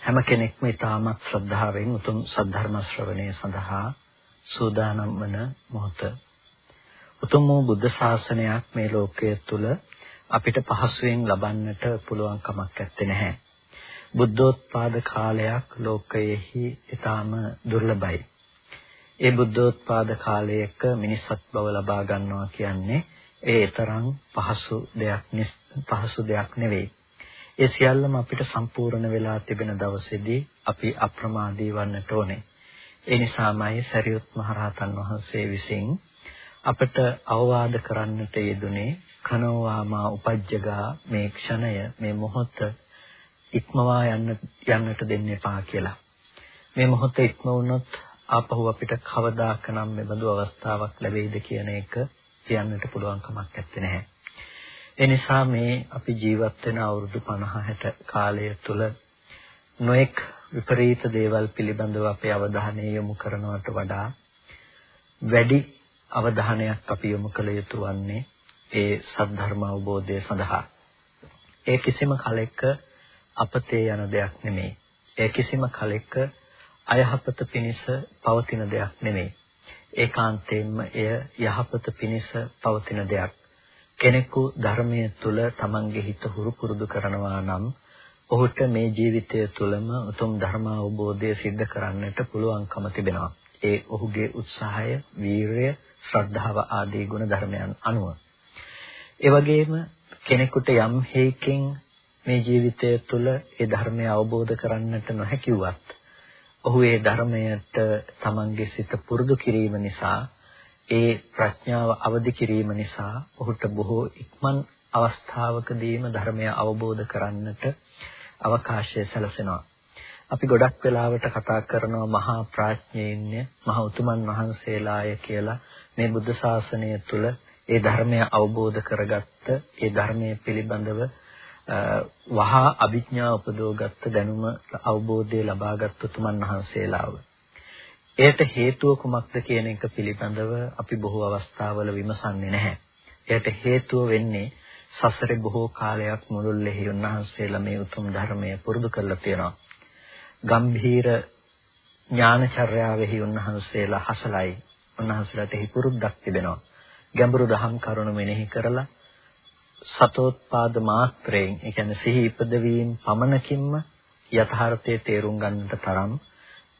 හැම කෙනෙක්ම ඊටමත් ශ්‍රද්ධාවෙන් උතුම් සද්ධර්ම ශ්‍රවණය සඳහා සූදානම් වන මොහොත. උතුම් වූ බුද්ධ ශාසනයක් මේ ලෝකයේ තුල අපිට පහසුවෙන් ලබන්නට පුළුවන් කමක් නැත්තේ. බුද්ධෝත්පාද කාලයක් ලෝකයේහි ඊටම දුර්ලභයි. ඒ බුද්ධෝත්පාද කාලයක මිනිස්සුත් බව ලබා ගන්නවා කියන්නේ ඒ තරම් පහසු දෙයක් පහසු දෙයක් නෙවෙයි. ඒ සියල්ලම අපිට සම්පූර්ණ වෙලා තිබෙන දවසේදී අපි අප්‍රමාදී වන්නට ඕනේ. ඒ නිසාමයි සරියුත් මහරහතන් වහන්සේ විසින් අපට අවවාද කරන්නට යෙදුනේ කනෝවාමා උපජ්ජගා මේ ක්ෂණය මේ මොහොත ඉක්මවා යන්න යන්නට දෙන්න එපා කියලා. මේ මොහොත ඉක්ම වුණොත් ආපහු අපිට කවදාකනම් මෙබඳු අවස්ථාවක් ලැබෙයිද කියන එක කියන්නට පුළුවන් කමක් නැත්තේ. ඒ නිසා මේ අපි ජීවත් වෙන අවුරුදු 50 60 කාලය තුල නොඑක් විපරීත දේවල් පිළිබඳව අපේ අවධානය යොමු කරනවට වඩා වැඩි අවධානයක් අපි යොමු කළ යුතු වන්නේ ඒ සද්ධර්ම අවබෝධය සඳහා. ඒ කිසිම කලෙක අපතේ යන දෙයක් නෙමෙයි. ඒ කිසිම කලෙක අයහපත පිණිස පවතින දෙයක් නෙමෙයි. ඒකාන්තයෙන්ම එය යහපත පිණිස පවතින දෙයක්. කෙනෙකු ධර්මය තුල තමන්ගේ හිත හුරු පුරුදු කරනවා නම් ඔහුට මේ ජීවිතය තුළම උතුම් ධර්ම අවබෝධය සිද්ධ කරන්නට පුළුවන්කම තිබෙනවා. ඒ ඔහුගේ උත්සාහය, වීරය, ශ්‍රද්ධාව ආදී ගුණ ධර්මයන් අනුව. ඒ වගේම කෙනෙකුට යම් හේකින් මේ ජීවිතය තුළ ඒ ධර්මය අවබෝධ කරන්නට නොහැකි වුවත් ඔහු ඒ ධර්මයට තමන්ගේ සිත පුරුදු කිරීම නිසා ඒ ප්‍රඥාව අවදි කිරීම නිසා ඔහුට බොහෝ ඉක්මන් අවස්ථාවකදීම ධර්මය අවබෝධ කරන්නට අවකාශය සැලසෙනවා. අපි ගොඩක් වෙලාවට කතා කරනවා මහා ප්‍රඥයින්ය මහා උතුමන් වහන්සේලාය කියලා මේ බුද්ධ ශාසනය තුල ඒ ධර්මය අවබෝධ කරගත්ත ඒ ධර්මයේ පිළිබඳව වහා අභිඥා උපදවගත්ත දැනුම අවබෝධය ලබාගත් උතුමන් වහන්සේලාව. එයට හේතුව කුමක්ද කියන එක පිළිබඳව අපි බොහෝ අවස්ථාවල විමසන්නේ නැහැ. එයට හේතුව වෙන්නේ සසරේ බොහෝ කාලයක් මුළුල්ලේ උන්වහන්සේලා මේ උතුම් ධර්මය පුරුදු කරලා තියෙනවා. ගම්භීර ඥානචර්යාවෙහි උන්වහන්සේලා හසලයි. උන්වහන්සේලාට එහි පුරුද්දක් තිබෙනවා. ගැඹුරු දහම් කරුණු මෙනෙහි කරලා සතෝත්පාද මාත්‍රයෙන්, ඒ කියන්නේ සිහි ඉපදවීම පමණකින්ම යථාර්ථයේ තේරුම් ගන්නට තරම්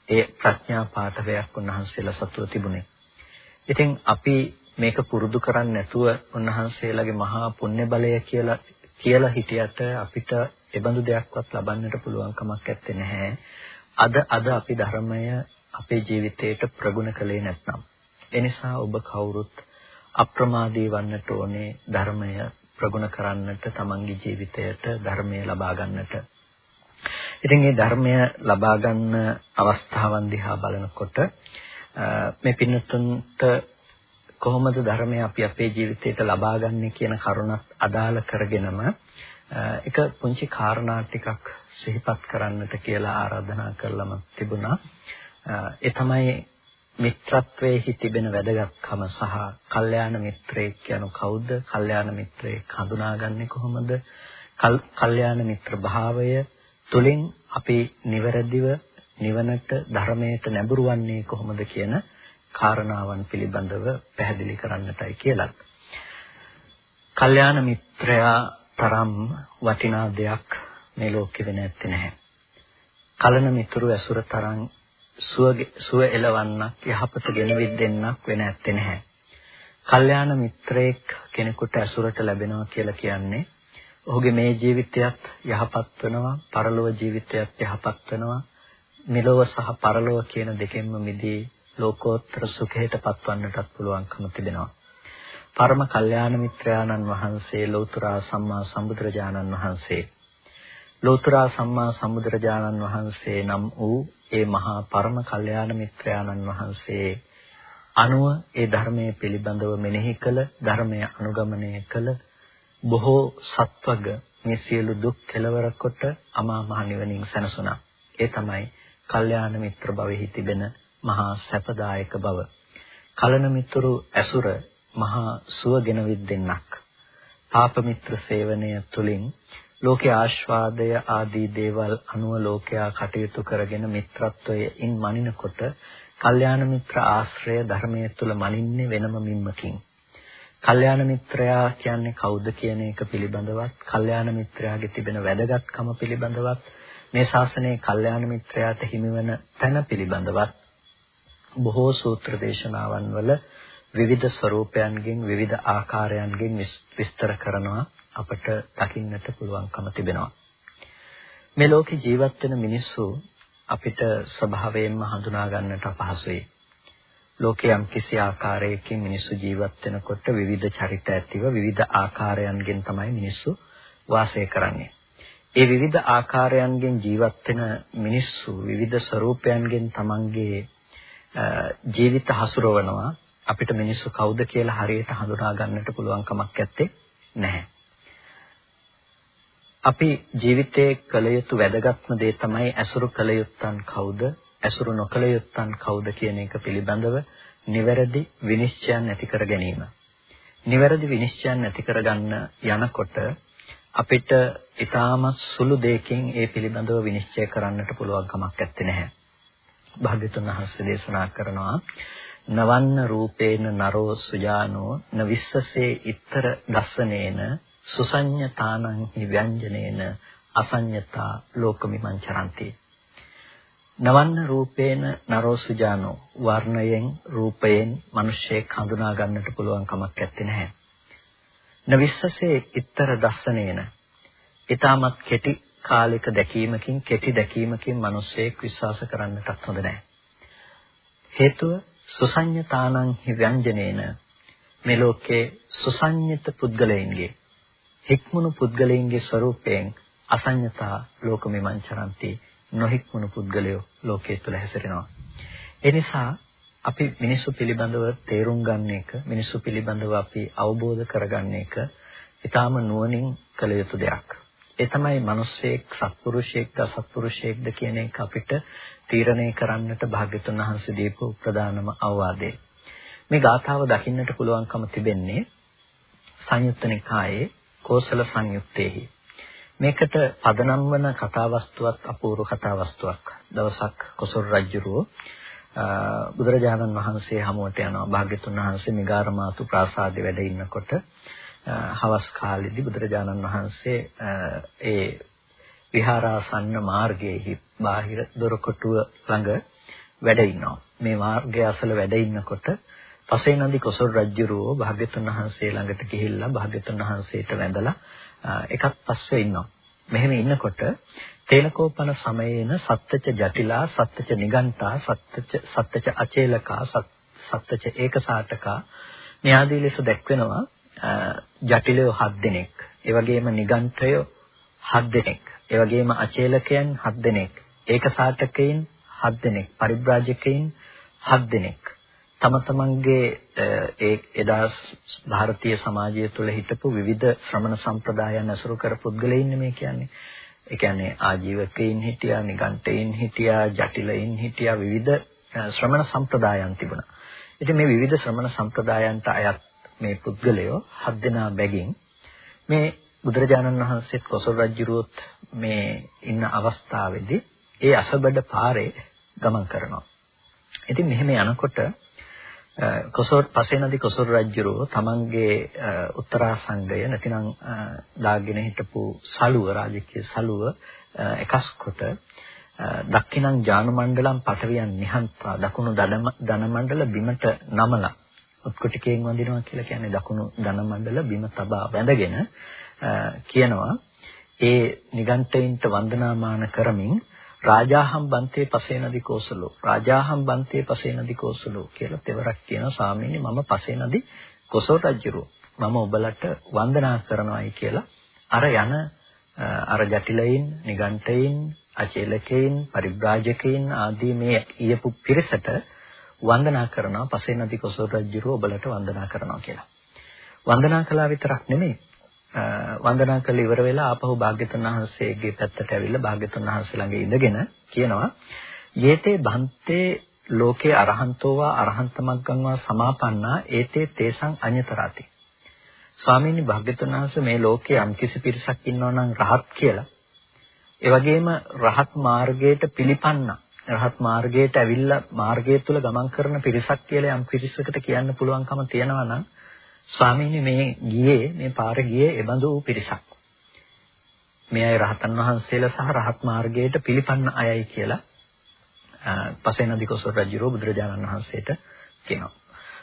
ඒ ප්‍රඥා පාඨවයක් උන්වහන්සේලා සතුව තිබුණේ. ඉතින් අපි මේක පුරුදු කරන්නේ නැතුව උන්වහන්සේලාගේ මහා පුණ්‍ය බලය කියලා කියලා හිටියට අපිට එබඳු දෙයක්වත් ලබන්නට පුළුවන් කමක් නැත්තේ නැහැ. අද අද අපි ධර්මය අපේ ජීවිතයට ප්‍රගුණ කළේ නැත්නම්. එනිසා ඔබ කවුරුත් අප්‍රමාදී වන්නට ඕනේ ධර්මය ප්‍රගුණ කරන්නට තමන්ගේ ජීවිතයට ධර්මය ලබා ගන්නට. ඉතින් මේ ධර්මය ලබා ගන්න අවස්ථාවන් දිහා බලනකොට මේ පින්නතුන්ට කොහොමද ධර්මය අපි අපේ ජීවිතයට ලබා ගන්නේ කියන කරුණත් අදාළ කරගෙනම එක පුංචි කාරණා ටිකක් සිහිපත් කරන්නට කියලා ආරාධනා කළම තිබුණා. ඒ තමයි මිත්‍රත්වයේ තිබෙන වැදගත්කම සහ කල්යාණ මිත්‍රයෙක් කියන කවුද? කල්යාණ මිත්‍රයෙක් හඳුනාගන්නේ කොහොමද? කල්යාණ මිත්‍ර භාවය තුලින් අපි නිවැරදිව නිවනට ධර්මයට නැඹුරු වන්නේ කොහොමද කියන කාරණාවන් පිළිබඳව පැහැදිලි කරන්නටයි කියලා. කල්යාණ මිත්‍රයා තරම් වටිනා දෙයක් මේ ලෝකෙ වෙ නැත්තේ නැහැ. කලන මිතුරු ඇසුර තරම් සුව එලවන්නක් යහපත ගෙනවිද්දෙන්නක් වෙ නැත්තේ නැහැ. කල්යාණ මිත්‍රයෙක් කෙනෙකුට ඇසුරට ලැබෙනවා කියලා කියන්නේ ඔහුගේ මේ ජීවිතයත් යහපත් වෙනවා, පරලොව ජීවිතයත් යහපත් වෙනවා. මෙලොව සහ පරලොව කියන දෙකෙන්ම මිදී ලෝකෝත්තර සුඛයට පත්වන්නටත් පුළුවන්කම තිබෙනවා. පරම කල්යාණ මිත්‍රාණන් වහන්සේ ලෞතර සම්මා සම්බුදුරජාණන් වහන්සේ ලෝතර සම්මා සම්බුදුරජාණන් වහන්සේ නම් වූ ඒ මහා පරම කල්යාණ මිත්‍රයාණන් වහන්සේ අනුව ඒ ධර්මයේ පිළිබඳව මෙනෙහි කළ ධර්මය අනුගමනය කළ බොහෝ සත්වග මේ සියලු දුක් කෙලවර කොට අමා මහ නිවනින් සැනසුණා. ඒ තමයි කල්යාණ මිත්‍ර භවෙහි තිබෙන මහා සැපදායක බව. කලන මිතුරු ඇසුර මහා සුවගෙන විද්දෙන්නක්. පාප මිත්‍ර සේවනය තුලින් ලෝකේ ආස්වාදය ආදී දේවල් අනුව ලෝකයා කටයුතු කරගෙන මිත්‍රත්වයෙන් මනිනකොට කල්යාණ මිත්‍ර ආශ්‍රය ධර්මයේ තුල මනින්නේ වෙනම මින්මකින්. කල්යාණ මිත්‍රයා කියන්නේ කවුද කියන එක පිළිබඳවත්, කල්යාණ මිත්‍රයාගේ තිබෙන වැදගත්කම පිළිබඳවත්, මේ ශාසනයේ කල්යාණ මිත්‍රයාට හිමිවන තැන පිළිබඳවත් බොහෝ සූත්‍ර දේශනාවන් වල විවිධ ස්වરૂපයන්ගෙන් විවිධ ආකාරයන්ගෙන් විස්තර කරනවා අපට දකින්නට පුළුවන්කම තිබෙනවා. මේ ලෝකේ ජීවත් වෙන මිනිස්සු අපිට ස්වභාවයෙන්ම හඳුනා ගන්නට අපහසුයි. ලෝකයේ යම් කිසි ආකාරයකින් මිනිස්සු ජීවත් වෙනකොට විවිධ චරිත ඇතිව විවිධ ආකාරයන්ගෙන් තමයි මිනිස්සු වාසය කරන්නේ. ඒ විවිධ ආකාරයන්ගෙන් ජීවත් වෙන මිනිස්සු විවිධ ස්වરૂපයන්ගෙන් තමන්ගේ ජීවිත හසුරවනවා අපිට මිනිස්සු කවුද කියලා හරියට හඳුනා ගන්නට පුළුවන් කමක් නැත්තේ නැහැ. අපි ජීවිතයේ කළ යුතු වැදගත්ම දේ තමයි ඇසුරු කළ යුත්තන් කවුද ඇසුරු නොකළ යුත්තන් කවුද කියන එක පිළිබඳව නිවැරදි විනිශ්චයන් ඇති කර ගැනීම. නිවැරදි විනිශ්චයන් ඇති කරගන්න යනකොට අපිට ඊටමත් සුළු දෙයකින් ඒ පිළිබඳව විනිශ්චය කරන්නට පුළුවන් කමක් නැත්තේ. භාග්‍යතුන් වහන්සේ දේශනා කරනවා නවන්න රූපේන නරෝ සුජානෝ න විස්සසේ ඉත්තර දස්සනේන සුසඤ්ඤතානං හි ව්‍යංජනේන අසඤ්ඤතා ලෝකමිමං චරಂತಿ නවන්න රූපේන නරෝ සුජානෝ වර්ණයෙන් රූපයෙන් මිනිස්සෙක් හඳුනා ගන්නට පුළුවන් කමක් නැත්තේ න විස්සසේ ඉත්තර දස්සනේන. ඊටමත් කෙටි කාලික දැකීමකින් කෙටි දැකීමකින් මිනිස්සෙක් විශ්වාස කරන්නටත් හොඳ නැහැ. හේතුව සුසඤ්ඤතානං හි ව්‍යංජනේන. මේ ලෝකේ සුසඤ්ඤත පුද්ගලයන්ගේ හික්මුණු පුද්ගලයන්ගේ ස්වરૂපයෙන් අසඤ්ඤතා ලෝකමිමංචරಂತಿ නොහික්මුණු පුද්ගලයෝ ලෝකයේ තුල හැසිරෙනවා. ඒ නිසා අපි මිනිස්සු පිළිබඳව තේරුම් ගන්න එක මිනිස්සු පිළිබඳව අපි අවබෝධ කරගන්න එක ඊටාම නුවණින් කළ යුතු දෙයක්. ඒ තමයි මිනිස්සෙක් සත්පුරුෂයෙක්ද අසත්පුරුෂයෙක්ද කියන එක අපිට තීරණය කරන්නට භාග්‍යතුන් වහන්සේ දීපු ප්‍රධානම අවවාදය. මේ ගාථාව දකින්නට පුළුවන්කම තිබෙන්නේ සංයුත්ත නිකායේ කෝසල සංයුත්තේහි. මේකට පදනම් වන කතාවස්තුවක් අපූර්ව කතාවස්තුවක්. දවසක් කොසල් රජුරෝ බුදුරජාණන් වහන්සේ හමුවට යනවා. භාග්‍යතුන් වහන්සේ මිගාරමාතු ප්‍රාසාදයේ වැඩ ඉන්නකොට හවස් කාලෙදී බුදුරජාණන් වහන්සේ ඒ විහාරාසන්න මාර්ගයේහි බාහිර දොරකොටුව ළඟ වැඩ ඉන්නවා. මේ මාර්ගය අසල වැඩ ඉන්නකොට පසේ නන්දි කොසල් රජුරෝ භාග්‍යතුන් වහන්සේ ළඟට ගිහිල්ලා භාග්‍යතුන් වහන්සේට වැඳලා එකක් පස්සේ ඉන්නවා. මෙහෙම ඉන්නකොට තේනකෝපන සමයේන සත්‍ත්‍ච ජටිලා සත්‍ත්‍ච නිගණ්ඨා සත්‍ත්‍ච සත්‍ත්‍ච අචේලකා සත්‍ත්‍ච ඒකසාටකා මේ ආදී ලෙස දැක්වෙනවා ජටිලයෝ 7 දෙනෙක්. ඒ වගේම නිගණ්ඨයෝ 7 දෙනෙක්. ඒ වගේම අචේලකයන් 7 දෙනෙක්. ඒකසාටකයින් 7 දෙනෙක්. පරිබ්‍රාජකයින් 7 දෙනෙක්. තම තමන්ගේ ඒ එදා ಭಾರತೀಯ සමාජය තුළ හිටපු විවිධ ශ්‍රමණ සම්ප්‍රදායන් අසුරු කර පුද්ගලයින් මේ කියන්නේ. ඒ කියන්නේ ආජීවකයින් හිටියා, නිගණ්ඨයින් හිටියා, ජටිලයින් හිටියා විවිධ ශ්‍රමණ සම්ප්‍රදායන් තිබුණා. ඉතින් මේ විවිධ ශ්‍රමණ සම්ප්‍රදායන්ට අයත් මේ පුද්ගලයෝ හත් දෙනා බැගින් මේ බුදුරජාණන් වහන්සේත් කොසල් රජුරුවොත් මේ ඉන්න අවස්ථාවේදී ඒ අසබඩ පාරේ ගමන් කරනවා. ඉතින් මෙහෙම යනකොට කොසල් පසේනදී කොසල් රජුරෝ තමන්ගේ උත්තරාසංගය නැතිනම් දාගෙන හිටපු සලුව රාජකීය සලුව එකස් කොට දක්ඛිනං ජාන මණ්ඩලම් පටවියන් නිහන්තා දකුණු දන මණ්ඩල බිමට නමලා. උත්කොටිකයෙන් වඳිනවා කියලා කියන්නේ දකුණු දන මණ්ඩල බිම තබා වැඳගෙන කියනවා ඒ නිගණ්ඨයින්ට වන්දනාමාන කරමින් රාජාහම් බන්තේ පසේනදි කෝසලෝ. රාජාහම් බන්තේ පසේනදි කෝසලෝ කියලා තෙවරක් කියනවා. ස්වාමීනි මම පසේනදි කොසල් රජුරෝ. මම ඔබලට වන්දනා කරනවායි කියලා අර යන අර ජටිලයින්, නිගණ්ඨයින්, අචේලකයින්, පරිබ්‍රාජකයින් ආදී මේ ඊයපු පිරිසට වන්දනා කරනවා. පසේ නදි කොසල් රජුරෝ ඔබලට වන්දනා කරනවා කියලා. වන්දනා කළා විතරක් නෙමෙයි. වන්දනා කළ ඉවර වෙලා ආපහු භාග්‍යතුන් වහන්සේගේ පැත්තට ඇවිල්ලා භාග්‍යතුන් වහන්සේ ළඟ ඉඳගෙන කියනවා යේතේ බන්තේ ලෝකේ අරහන්තෝවා අරහන්තමග්ගංවා සමාපන්නා ඒතේ තේසං අඤ්‍යතරාති. ස්වාමීනි භාග්‍යතුන් වහන්සේ මේ ලෝකේ යම්කිසි පිරිසක් ඉන්නවා නම් රහත් කියලා. ඒ වගේම රහත් මාර්ගයට පිළිපන්නා. රහත් මාර්ගයට ඇවිල්ලා මාර්ගය තුල ගමන් කරන පිරිසක් කියලා යම් පිරිසකට කියන්න පුළුවන්කම තියනවා නම් ස්වාමීනි මේ ගියේ මේ පාර ගියේ එබඳු වූ පිරිසක්. මේ අය රහතන් වහන්සේලා සහ රහත් මාර්ගයට පිළිපන්න අයයි කියලා පසේනදි කොසල් රජුරෝ බුදුරජාණන් වහන්සේට කියනවා.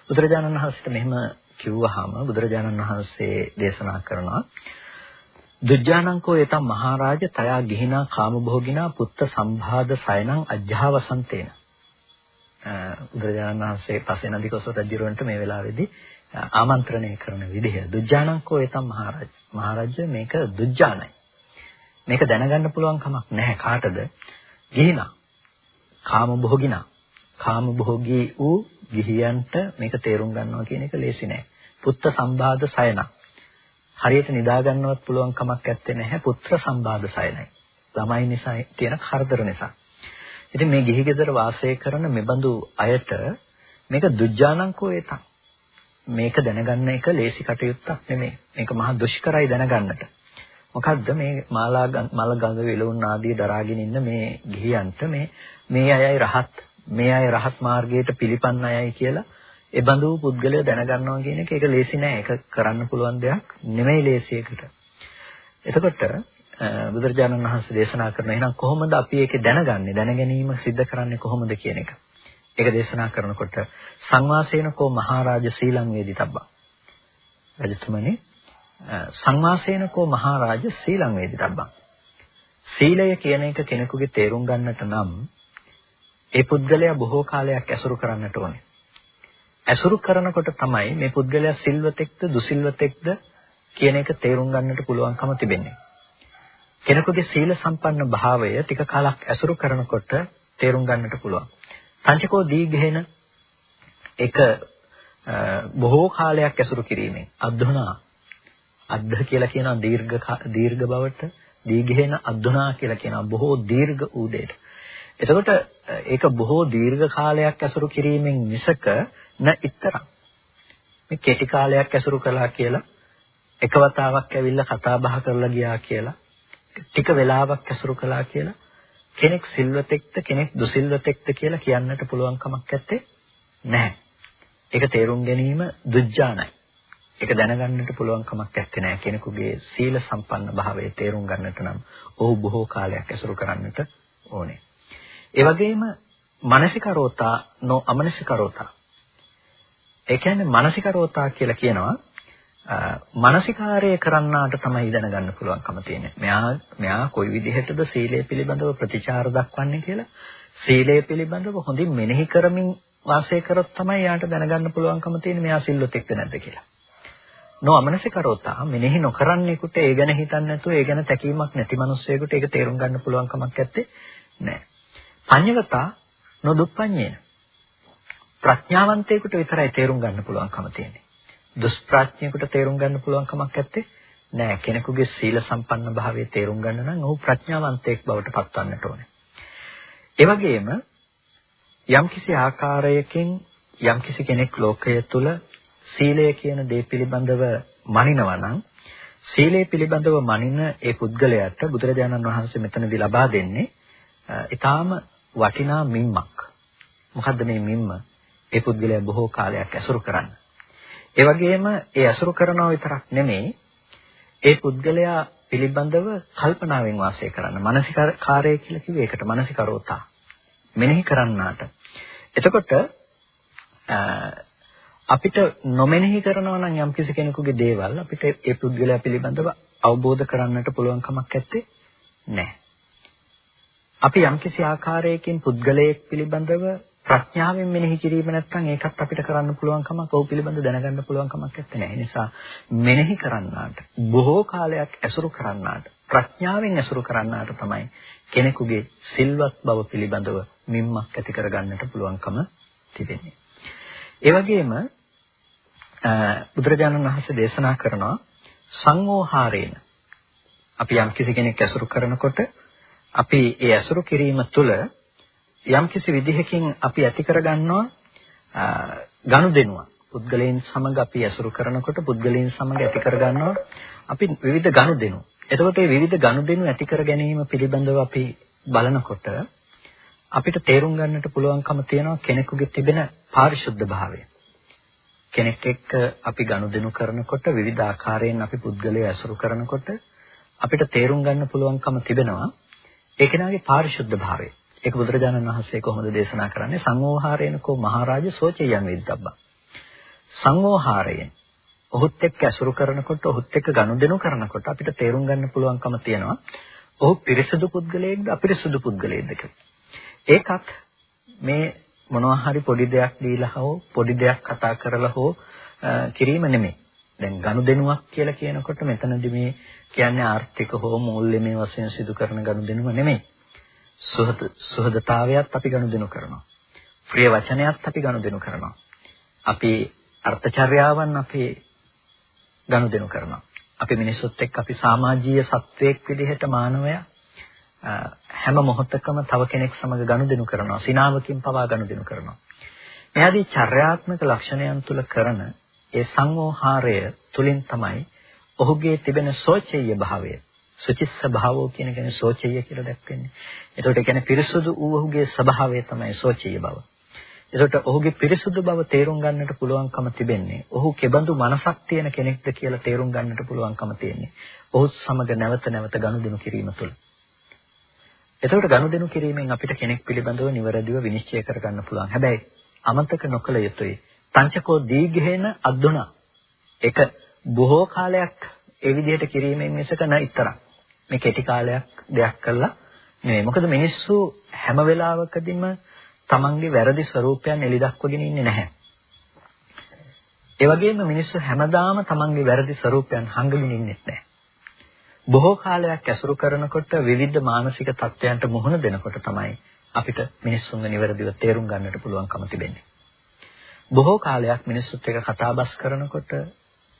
බුදුරජාණන් වහන්සේට මෙහෙම කිව්වහම බුදුරජාණන් වහන්සේ දේශනා කරනවා දුජ්ජානංකෝ යතම් මහරජ තයා ගිහිනා කාමභෝගිනා පුත්ත සම්භාද සයනං අජ්ජාවසන්තේන බුදුරජාණන් වහන්සේ පසේනදි කොසල් රජුරවන්ට මේ වෙලාවේදී ආමන්ත්‍රණය කරන විදිහ. දුජ්ජානංකෝ යතම් මහරජ මහරජ මේක දුජ්ජානයි. මේක දැනගන්න පුළුවන් කමක් නැහැ කාටද? ගිහිනා. කාම භෝගිනා. කාම භෝගී වූ ගිහියන්ට මේක තේරුම් ගන්නවා කියන එක ලේසි නෑ. පුත්ත සම්බාධ සයන හරියට නිදා ගන්නවත් පුළුවන් කමක් නැත්තේ නැහැ පුත්‍ර සම්බාධ සයනයි. ළමයි නිසා තියෙන කරදර නිසා. ඉතින් මේ ගිහි ගෙදර වාසය කරන මෙබඳු අයට මේක දුජ්ජානංකෝ ඒතං මේක දැනගන්න එක ලේසි කටයුත්තක් නෙමෙයි. මේක මහා දුෂ්කරයි දැනගන්නට. මොකද්ද මේ මාලා මල ගඟ වෙලුන් ආදී දරාගෙන ඉන්න මේ ගිහියන්ට මේ මේ අයයි රහත් මේ අය රහත් මාර්ගයට පිළිපන්න අයයි කියලා ඒ බඳු පුද්ගලය දැනගන්නවා කියන එක ඒක ලේසි නෑ. ඒක කරන්න පුළුවන් දෙයක් නෙමෙයි ලේසියකට. එතකොට බුදුරජාණන් වහන්සේ දේශනා කරන එහෙනම් කොහොමද අපි ඒක දැනගන්නේ? දැනගැනීම සිද්ධ කරන්නේ කොහොමද කියන එක. ඒක දේශනා කරනකොට සංවාසේනකෝ මහරජ සීලං වේදිතබ්බා. රජතුමනි සංවාසේනකෝ මහරජ සීලං වේදිතබ්බා. සීලය කියන එක කෙනෙකුගේ තේරුම් ගන්නට නම් ඒ පුද්ගලයා බොහෝ කාලයක් ඇසුරු කරන්නට ඕනේ. ඇසුරු කරනකොට තමයි මේ පුද්ගලයා සිල්වතෙක්ද දුසිල්වතෙක්ද කියන එක තේරුම් ගන්නට පුළුවන්කම තිබෙන්නේ. කෙනෙකුගේ සීල සම්පන්න භාවය ටික කාලක් ඇසුරු කරනකොට තේරුම් ගන්නට පුළුවන්. පංචකෝ දීඝේන එක බොහෝ කාලයක් ඇසුරු කිරීමෙන් අද්දුනා අද්ද කියලා කියනවා දීර්ඝ දීර්ඝ බවට දීඝේන අද්දුනා කියලා කියනවා බොහෝ දීර්ඝ වූ දෙයට. එතකොට ඒක බොහෝ දීර්ඝ කාලයක් ඇසුරු කිරීමෙන් මිසක න ඉතරම් මේ කෙටි කාලයක් ඇසුරු කළා කියලා එක වතාවක් ඇවිල්ලා කතා බහ කරලා ගියා කියලා ටික වෙලාවක් ඇසුරු කළා කියලා කෙනෙක් සිල්වතෙක්ද කෙනෙක් දුසිල්වතෙක්ද කියලා කියන්නට පුළුවන් කමක් නැත්තේ නැහැ. ඒක තේරුම් ගැනීම දුජ්ජානයි. ඒක දැනගන්නට පුළුවන් කමක් නැත්තේ නැහැ. කෙනෙකුගේ සීල සම්පන්න භාවය තේරුම් ගන්නට නම් ඔහු බොහෝ කාලයක් ඇසුරු කරන්නට ඕනේ. ඒ වගේම මානසිකරෝතා නො අමනසිකරෝතා. ඒ කියන්නේ මානසිකරෝතා කියලා කියනවා මානසිකාරය කරන්නාට තමයි දැනගන්න පුළුවන්කම තියෙන්නේ. මෙයා මෙයා කොයි විදිහටද සීලය පිළිබඳව ප්‍රතිචාර දක්වන්නේ කියලා සීලය පිළිබඳව හොඳින් මෙනෙහි කරමින් වාසය කරොත් තමයි යාට දැනගන්න පුළුවන්කම තියෙන්නේ මෙයා සිල්ලොතෙක්ද නැද්ද කියලා. නොඅමනසිකරොතා මෙනෙහි නොකරන්නෙකුට ඒ ගැන හිතන්නේ නැතුව ඒ ගැන තැකීමක් නැති මිනිස්සෙකුට ඒක තේරුම් ගන්න පුළුවන් කමක් නැත්තේ නෑ. පඤ්ඤවතා නොදුප්පඤ්ඤේන. ප්‍රඥාවන්තයෙකුට විතරයි තේරුම් ගන්න පුළුවන්කම තියෙන්නේ. දුෂ්ප්‍රඥයෙකුට තේරුම් ගන්න පුළුවන් කමක් නැත්තේ නෑ කෙනෙකුගේ සීල සම්පන්න භාවයේ තේරුම් ගන්න නම් ඔහු ප්‍රඥාවන්තයෙක් බවට පත්වන්නට ඕනේ. ඒ වගේම යම්කිසි ආකාරයකින් යම්කිසි කෙනෙක් ලෝකයේ තුල සීලය කියන දේ පිළිබඳව මනිනවා නම් සීලය පිළිබඳව මනින ඒ පුද්ගලයාට බුදුරජාණන් වහන්සේ මෙතනදී ලබා දෙන්නේ ඊටාම වටිනා මිම්මක්. මොකද්ද මේ මිම්ම? ඒ පුද්ගලයා බොහෝ කාලයක් ඇසුරු කරන්නේ. ඒ වගේම ඒ අසුරු කරනවා විතරක් නෙමෙයි ඒ පුද්ගලයා පිළිබඳව කල්පනාවෙන් වාසය කරන්න. මානසිකාරය කියලා කිව්වේ ඒකට මානසිකරෝතා. මෙනෙහි කරන්නාට. එතකොට අපිට නොමෙනෙහි කරනවා නම් යම්කිසි කෙනෙකුගේ දේවල් අපිට ඒ පුද්ගලයා පිළිබඳව අවබෝධ කරන්නට පුළුවන් කමක් නැත්තේ නැහැ. අපි යම්කිසි ආකාරයකින් පුද්ගලයෙක් පිළිබඳව ප්‍රඥාවෙන් මෙනෙහි කිරීම නැත්නම් ඒකත් අපිට කරන්න පුළුවන් කමක් ඔහු පිළිබඳ දැනගන්න පුළුවන් කමක් නැත්තේ. ඒ නිසා මෙනෙහි කරන්නාට බොහෝ කාලයක් ඇසුරු කරන්නාට ප්‍රඥාවෙන් ඇසුරු කරන්නාට තමයි කෙනෙකුගේ සිල්වත් බව පිළිබඳව මිම්මක් ඇති කරගන්නට පුළුවන්කම තිබෙන්නේ. ඒ වගේම බුදුරජාණන් වහන්සේ දේශනා කරනවා සංෝහාරේන අපි යම් කිසි කෙනෙක් ඇසුරු කරනකොට අපි ඒ ඇසුරු කිරීම තුළ යම් කිසි විදිහකින් අපි ඇති කරගන්නවා ගනුදෙනුවක් පුද්ගලයන් සමග අපි ඇසුරු කරනකොට පුද්ගලයන් සමග ඇති කරගන්නවා අපි විවිධ ගනුදෙනු. එතකොට මේ විවිධ ගනුදෙනු ඇති කර ගැනීම පිළිබඳව අපි බලනකොට අපිට තේරුම් ගන්නට පුළුවන්කම තියෙනවා කෙනෙකුගේ තිබෙන පාරිශුද්ධ භාවය. කෙනෙක් එක්ක අපි ගනුදෙනු කරනකොට විවිධ ආකාරයෙන් අපි පුද්ගලයා ඇසුරු කරනකොට අපිට තේරුම් ගන්න පුළුවන්කම තිබෙනවා ඒ කෙනාගේ පාරිශුද්ධ භාවය. ඒක බුදුරජාණන් වහන්සේ කොහොමද දේශනා කරන්නේ? සංෝහාරේනකෝ මහරජ සෝචයන් විද්දබ්බා. සංෝහාරයෙන් ඔහුත් එක්ක ඇසුරු කරනකොට ඔහුත් එක්ක ගනුදෙනු කරනකොට අපිට තේරුම් ගන්න පුළුවන්කම තියෙනවා ඔහු පිරිසුදු පුද්ගලයෙක්ද අපිරිසුදු පුද්ගලයෙක්ද ඒකත් මේ මොනවා හරි පොඩි දෙයක් දීලා හෝ පොඩි දෙයක් කතා කරලා හෝ කිරීම නෙමෙයි. දැන් ගනුදෙනුවක් කියලා කියනකොට මෙතනදී මේ කියන්නේ ආර්ථික හෝ මූල්‍යමය වශයෙන් සිදු කරන ගනුදෙනුව නෙමෙයි. සුහද සුහදතාවයත් අපි ගනුදෙනු කරනවා. ප්‍රිය වචනයත් අපි ගනුදෙනු කරනවා. අපි අර්ථචර්යාවන් අපි ගනුදෙනු කරනවා. අපි මිනිස්සුත් එක්ක අපි සමාජීය සත්වයක් විදිහට මානවයා හැම මොහොතකම තව කෙනෙක් සමග ගනුදෙනු කරනවා. සිනාවකින් පවා ගනුදෙනු කරනවා. එයාදී චර්යාත්මක ලක්ෂණයන් තුල කරන ඒ සංෝහාරය තුලින් තමයි ඔහුගේ තිබෙන සෝචේය භාවය සුචිස්ස භාවෝ කියන කෙනේ සෝචේය කියලා දැක්වෙන්නේ. එතකොට ඒ කියන්නේ පිරිසුදු වූ ඔහුගේ ස්වභාවය තමයි සෝචේය බව. එතකොට ඔහුගේ පිරිසුදු බව තේරුම් ගන්නට පුළුවන්කම තිබෙන්නේ. ඔහු කෙබඳු මනසක් තියෙන කෙනෙක්ද කියලා තේරුම් ගන්නට පුළුවන්කම තියෙන්නේ. ඔහු සමග නැවත නැවත ගනුදෙනු කිරීම තුළ. එතකොට ගනුදෙනු කිරීමෙන් අපිට කෙනෙක් පිළිබඳව නිවැරදිව විනිශ්චය කරගන්න පුළුවන්. හැබැයි අමතක නොකළ යුතුයි. පංචකෝ දීඝේන අද්දුනා. ඒක බොහෝ කාලයක් ඒ විදිහට කිරීමෙන් මිසක නැතරක්. මේ කෙටි කාලයක් දෙයක් කළා නෙමෙයි. මොකද මිනිස්සු හැම වෙලාවකදීම තමන්ගේ වැරදි ස්වરૂපයන් එලි දක්වගෙන ඉන්නේ නැහැ. ඒ වගේම මිනිස්සු හැමදාම තමන්ගේ වැරදි ස්වરૂපයන් හංගගෙන ඉන්නේ නැහැ. බොහෝ කාලයක් ඇසුරු කරනකොට විවිධ මානසික තත්ත්වයන්ට මුහුණ දෙනකොට තමයි අපිට මිනිස්සුන්ව නිවැරදිව තේරුම් ගන්නට පුළුවන්කම තිබෙන්නේ. බොහෝ කාලයක් මිනිස්සුත් එක්ක කතාබස් කරනකොට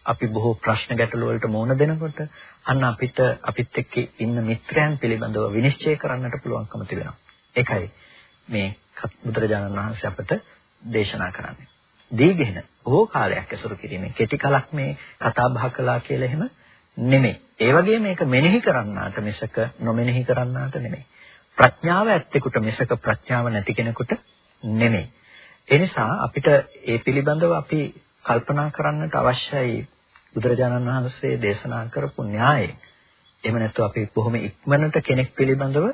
අපි බොහෝ ප්‍රශ්න ගැටළු වලට මුහුණ දෙනකොට අන්න අපිට අපිත් එක්ක ඉන්න මිත්‍රයන් පිළිබඳව විනිශ්චය කරන්නට පුළුවන්කම තිබෙනවා. ඒකයි මේ බුදුරජාණන් වහන්සේ අපට දේශනා කරන්නේ. දීගෙන බොහෝ කාලයක් ඇසුරු කිරීමෙන් කෙටි කලක් මේ කතා බහ කළා කියලා එහෙම නෙමෙයි. ඒ වගේම මේක මෙනෙහි කරන්නාට මිසක නොමෙනෙහි කරන්නාට නෙමෙයි. ප්‍රඥාව ඇත්තෙකුට මිසක ප්‍රඥාව නැති කෙනෙකුට නෙමෙයි. ඒ නිසා අපිට ඒ පිළිබඳව අපි කල්පනා කරන්නට අවශ්‍යයි බුදුරජාණන් වහන්සේ දේශනා කරපු න්‍යායය. එහෙම නැත්නම් අපි බොහොම ඉක්මනට කෙනෙක් පිළිබඳව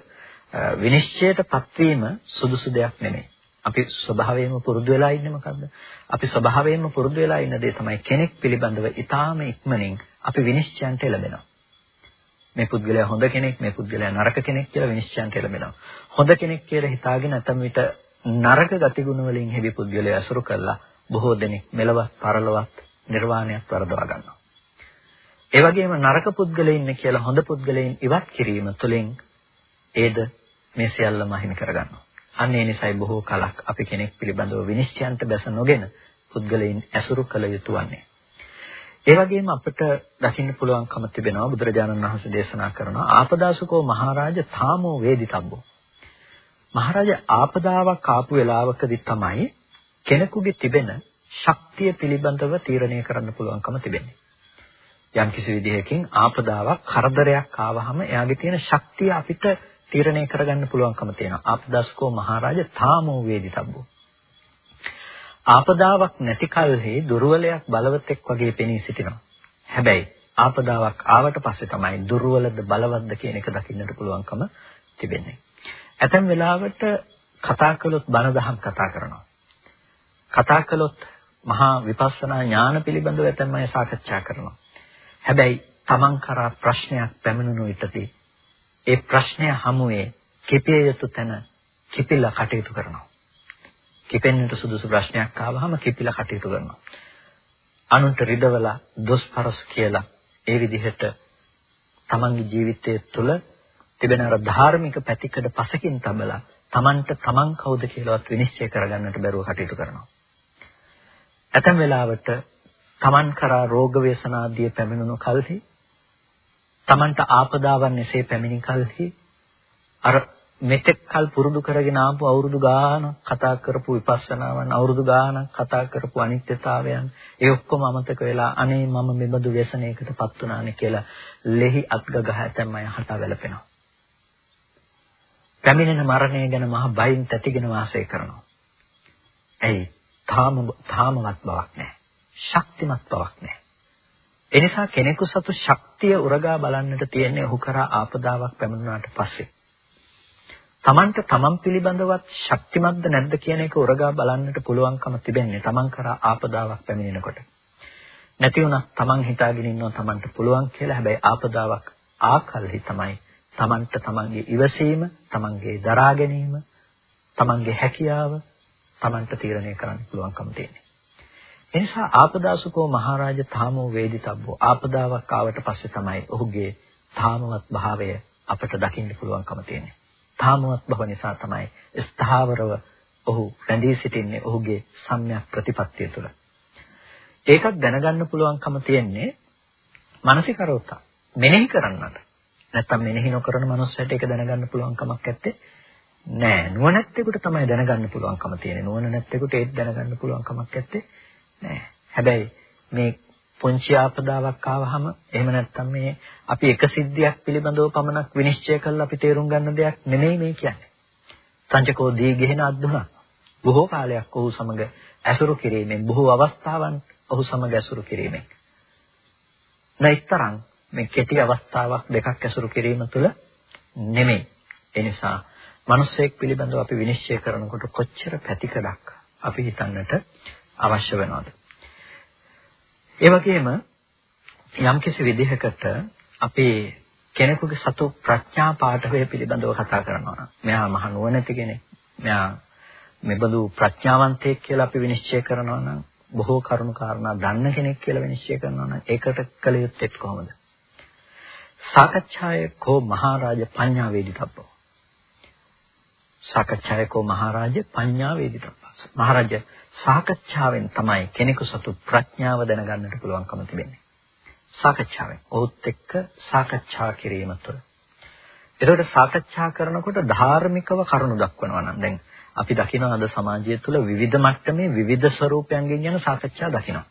විනිශ්චයටපත් වීම සුදුසු දෙයක් නෙමෙයි. අපි ස්වභාවයෙන්ම පුරුදු වෙලා ඉන්නේ මොකද්ද? අපි ස්වභාවයෙන්ම පුරුදු වෙලා ඉන්න දේ තමයි කෙනෙක් පිළිබඳව ඊටාම ඉක්මනින් අපි විනිශ්චයන්ට එළඹෙනවා. මේ පුද්ගලයා හොඳ කෙනෙක්, මේ පුද්ගලයා නරක කෙනෙක් කියලා විනිශ්චයන්ට එළඹෙනවා. හොඳ කෙනෙක් කියලා හිතාගෙන නැතම විට නරක ගතිගුණ වලින් හැදි පුද්ගලයා අසුරු කළා බොහෝ දෙනෙක් මෙලවත් පරලවත් නිර්වාණයක් වරදවා ගන්නවා. ඒ වගේම නරක පුද්ගලයින් කියලා හොඳ පුද්ගලයින් ඉවත් කිරීම තුළින් ඒද මේ සියල්ලම අහිමි කරගන්නවා. අන්න ඒ නිසායි බොහෝ කලක් අපි කෙනෙක් පිළිබඳව විනිශ්චයන්ට බැස නොගෙන පුද්ගලයන් ඇසුරු කළ යුතු වන්නේ. ඒ වගේම අපිට දකින්න පුළුවන්කම තිබෙනවා බුදුරජාණන් වහන්සේ දේශනා කරනවා ආපදාසුකෝ මහරජ තාමෝ වේදිතබ්බෝ. මහරජ ආපදාවක් ආපු වෙලාවකදී තමයි කෙනෙකුගේ තිබෙන ශක්තිය පිළිබඳව තීරණය කරන්න පුළුවන්කම තිබෙන්නේ. යම් කිසි විදිහකින් ආපදාවක් කරදරයක් ආවහම එයාගේ තියෙන ශක්තිය අපිට තීරණය කරගන්න පුළුවන්කම තියෙනවා. ආපදාස්කෝ මහරජ තාමෝ වේදිතබ්බෝ. ආපදාවක් නැති කල්හි දුර්වලයක් බලවතෙක් වගේ පෙනී සිටිනවා. හැබැයි ආපදාවක් ආවට පස්සේ තමයි දුර්වලද බලවත්ද කියන එක දකින්නට පුළුවන්කම තිබෙන්නේ. ඇතැම් වෙලාවට කතා කළොත් බණ දහම් කතා කරනවා. කතා කළොත් මහා විපස්සනා ඥාන පිළිබඳව ඇතැම් අය සාකච්ඡා කරනවා. හැබැයි තමන් කරා ප්‍රශ්නයක් පැමිණුණු විටදී ඒ ප්‍රශ්නය හමුවේ කිපිය යුතු තැන කිපිලා කටයුතු කරනවා. කිපෙන්නට සුදුසු ප්‍රශ්නයක් ආවහම කිපිලා කටයුතු කරනවා. අනුන්ට රිදවලා දොස්පරස් කියලා ඒ විදිහට තමන්ගේ ජීවිතය තුළ තිබෙන අර ධාර්මික පැතිකඩ පසකින් තබලා තමන්ට තමන් කවුද කියලාවත් විනිශ්චය කරගන්නට බැරුව කටයුතු කරනවා. ඇතැම් වෙලාවට Taman කරා රෝග ව්‍යසනාදිය පැමිණුණු කලෙහි Tamanට ආපදාවන් එසේ පැමිණි කලෙහි අර මෙතෙක් කල් පුරුදු කරගෙන ආපු අවුරුදු ගාණක් කතා කරපු විපස්සනාවන් අවුරුදු ගාණක් කතා කරපු අනිත්‍යතාවයන් ඒ ඔක්කොම අමතක වෙලා අනේ මම මෙබඳු ව්‍යසනයකටපත් වුණානේ කියලා ලෙහි අත්ගගහ ඇතැම් අය හට වැළපෙනවා පැමිණෙන මරණය ගැන මහ බයින් තැතිගෙන වාසය කරනවා. ඇයි? තාම තාමවත් බවක් නැහැ. ශක්තිමත් බවක් නැහැ. එනිසා කෙනෙකු සතු ශක්තිය උරගා බලන්නට තියෙන්නේ ඔහු කරා ආපදාවක් පැමිණුණාට පස්සේ. Tamanට Taman පිළිබඳවත් ශක්තිමත්ද නැද්ද කියන එක උරගා බලන්නට පුළුවන්කම තිබෙන්නේ Taman කරා ආපදාවක් පැමිණෙනකොට. නැති වුණත් Taman හිතාගෙන ඉන්නවා Tamanට පුළුවන් කියලා. හැබැයි ආපදාවක් ආකල්හි තමයි Tamanට Tamanගේ ඉවසීම, Tamanගේ දරා ගැනීම, Tamanගේ හැකියාව Tamanට තීරණය කරන්න පුළුවන්කම තියෙන්නේ. එනිසා ආපදාසුකෝ මහරජ තාමෝ වේදිතබ්බෝ ආපදාවක් ආවට පස්සේ තමයි ඔහුගේ තාමවත් භාවය අපට දකින්න පුළුවන්කම තියෙන්නේ. තාමවත් බව නිසා තමයි ස්ථාවරව ඔහු රැඳී සිටින්නේ ඔහුගේ සම්‍යක් ප්‍රතිපත්තිය තුළ. ඒකත් දැනගන්න පුළුවන්කම තියෙන්නේ මානසිකරෝත මෙනෙහි කරන්නට. නැත්තම් මෙනෙහි නොකරන මනුස්සයට ඒක දැනගන්න පුළුවන් කමක් නැත්තේ නෑ. නුවණැත්තෙකුට තමයි දැනගන්න පුළුවන්කම තියෙන්නේ. නුවණ නැත්තෙකුට ඒක දැනගන්න පුළුවන් කමක් නැත්තේ නෑ. හැබැයි මේ පුංචි ආපදාවක් ආවහම එහෙම නැත්තම් මේ අපි එක සිද්ධියක් පිළිබඳව පමණක් විනිශ්චය කරලා අපි තේරුම් ගන්න දෙයක් නෙමෙයි මේ කියන්නේ. සංචකෝ දී ගෙහෙන අද්දුණක් බොහෝ කාලයක් ඔහු සමග ඇසුරු කිරීමෙන් බොහෝ අවස්ථාවන් ඔහු සමග ඇසුරු කිරීමෙන්. නැත්තරම් මේ කෙටි අවස්ථාවක් දෙකක් ඇසුරු කිරීම තුළ නෙමෙයි. ඒ නිසා මිනිස්සෙක් පිළිබඳව අපි විනිශ්චය කරනකොට කොච්චර පැතිකඩක් අපි හිතන්නට අවශ්‍ය වෙනවද? ඒ වගේම යම්කිසි විදිහකට අපේ කෙනෙකුගේ සතු ප්‍රඥා පාඨවය පිළිබඳව කතා කරනවා. මෙයා මහ නුවණැති කෙනෙක්. මෙයා මෙබඳු ප්‍රඥාවන්තයෙක් කියලා අපි විනිශ්චය කරනවා නම් බොහෝ කරුණු කාරණා දන්න කෙනෙක් කියලා විනිශ්චය කරනවා නම් ඒකට කළ යුත්තේ කොහොමද? සාකච්ඡාය කෝ මහරජ පඤ්ඤා වේදිතබ්බෝ. සාකච්ඡාය කෝ මහරජ පඤ්ඤා වේදිතබ්බා. මහරජ සාකච්ඡාවෙන් තමයි කෙනෙකු සතු ප්‍රඥාව දැනගන්නට පුළුවන්කම තිබෙන්නේ. සාකච්ඡාවෙන්. ඔහුත් එක්ක සාකච්ඡා කිරීම තුළ. එතකොට සාකච්ඡා කරනකොට ධාර්මිකව කරුණු දක්වනවා නම් දැන් අපි දකිනවා අද සමාජය තුළ විවිධ මට්ටමේ විවිධ ස්වරූපයන්ගෙන් යන සාකච්ඡා දකිනවා.